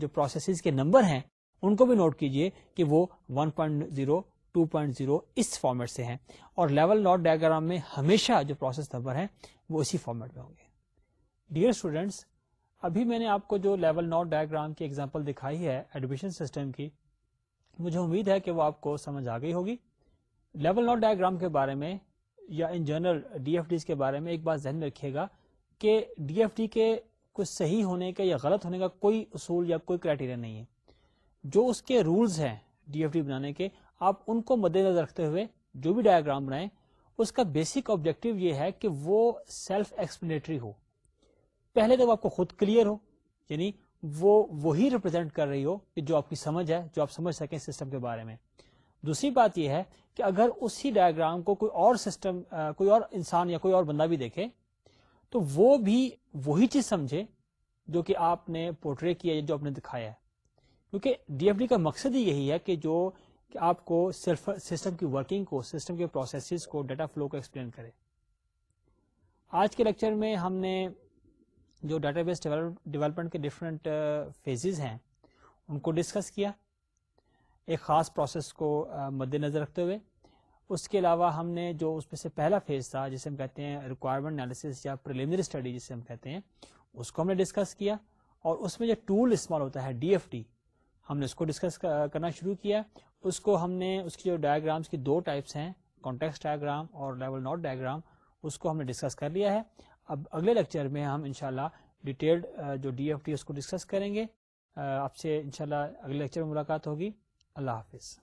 جو پروسیسز کے نمبر ہیں ان کو بھی نوٹ کیجئے کہ وہ 1.0 2.0 اس فارمیٹ سے ہیں اور لیول ناٹ ڈائگرام میں ہمیشہ جو پروسیس نمبر ہیں وہ اسی فارمیٹ میں ہوں گے ڈیئر اسٹوڈینٹس ابھی میں نے آپ کو جو لیول ناٹ ڈائگرام کی ایگزامپل دکھائی ہے ایڈمیشن سسٹم کی مجھے امید ہے کہ وہ آپ کو سمجھ آ گئی ہوگی لیول ناٹ ڈائگرام کے بارے میں یا in general D F Ds کے بارے میں ایک بات ذہن میں رکھے گا کہ ڈی ایف ڈی کے کوئی صحیح ہونے کا یا غلط ہونے کا کوئی اصول یا کوئی کرائٹیریا نہیں ہے جو اس کے رولز ہیں ڈی ایف ڈی بنانے کے آپ ان کو مد نظر رکھتے ہوئے جو بھی ڈایاگرام بنائیں اس کا بیسک آبجیکٹو یہ ہے کہ وہ سیلف ایکسپلینیٹری ہو پہلے تو آپ کو خود کلیئر ہو یعنی وہ وہی ریپرزینٹ کر رہی ہو کہ جو آپ کی سمجھ ہے جو آپ سمجھ سکیں سسٹم کے بارے میں دوسری بات یہ ہے کہ اگر اسی ڈائگرام کو کوئی اور سسٹم کوئی اور انسان یا کوئی اور بندہ بھی دیکھے تو وہ بھی وہی چیز سمجھے جو کہ آپ نے پورٹری کیا جو آپ نے دکھایا ہے کیونکہ ڈی ایف ڈی کا مقصد ہی یہی ہے کہ جو کہ آپ کو صرف سسٹم کی ورکنگ کو سسٹم کے پروسیسز کو ڈیٹا فلو کو ایکسپلین کرے آج کے لیکچر میں ہم نے جو ڈیٹا بیس ڈیولپمنٹ کے ڈفرینٹ فیزز ہیں ان کو ڈسکس کیا ایک خاص پروسیس کو مد نظر رکھتے ہوئے اس کے علاوہ ہم نے جو اس میں سے پہلا فیز تھا جسے ہم کہتے ہیں ریکوائرمنٹ انالیسس یا پریلیمنری اسٹڈی جسے ہم کہتے ہیں اس کو ہم نے ڈسکس کیا اور اس میں جو ٹول استعمال ہوتا ہے ڈی ایف ٹی ہم نے اس کو ڈسکس کرنا شروع کیا اس کو ہم نے اس کی جو ڈائگرامس کی دو ٹائپس ہیں کانٹیکس ڈائگرام اور لیول ناٹ ڈائگرام اس کو ہم نے ڈسکس کر لیا ہے اب اگلے لیکچر میں ہم ان شاء اللہ ڈیٹیلڈ جو ڈی ایف ٹی اس کو ڈسکس کریں گے آپ سے ان اگلے لیکچر میں ملاقات ہوگی اللہ حافظ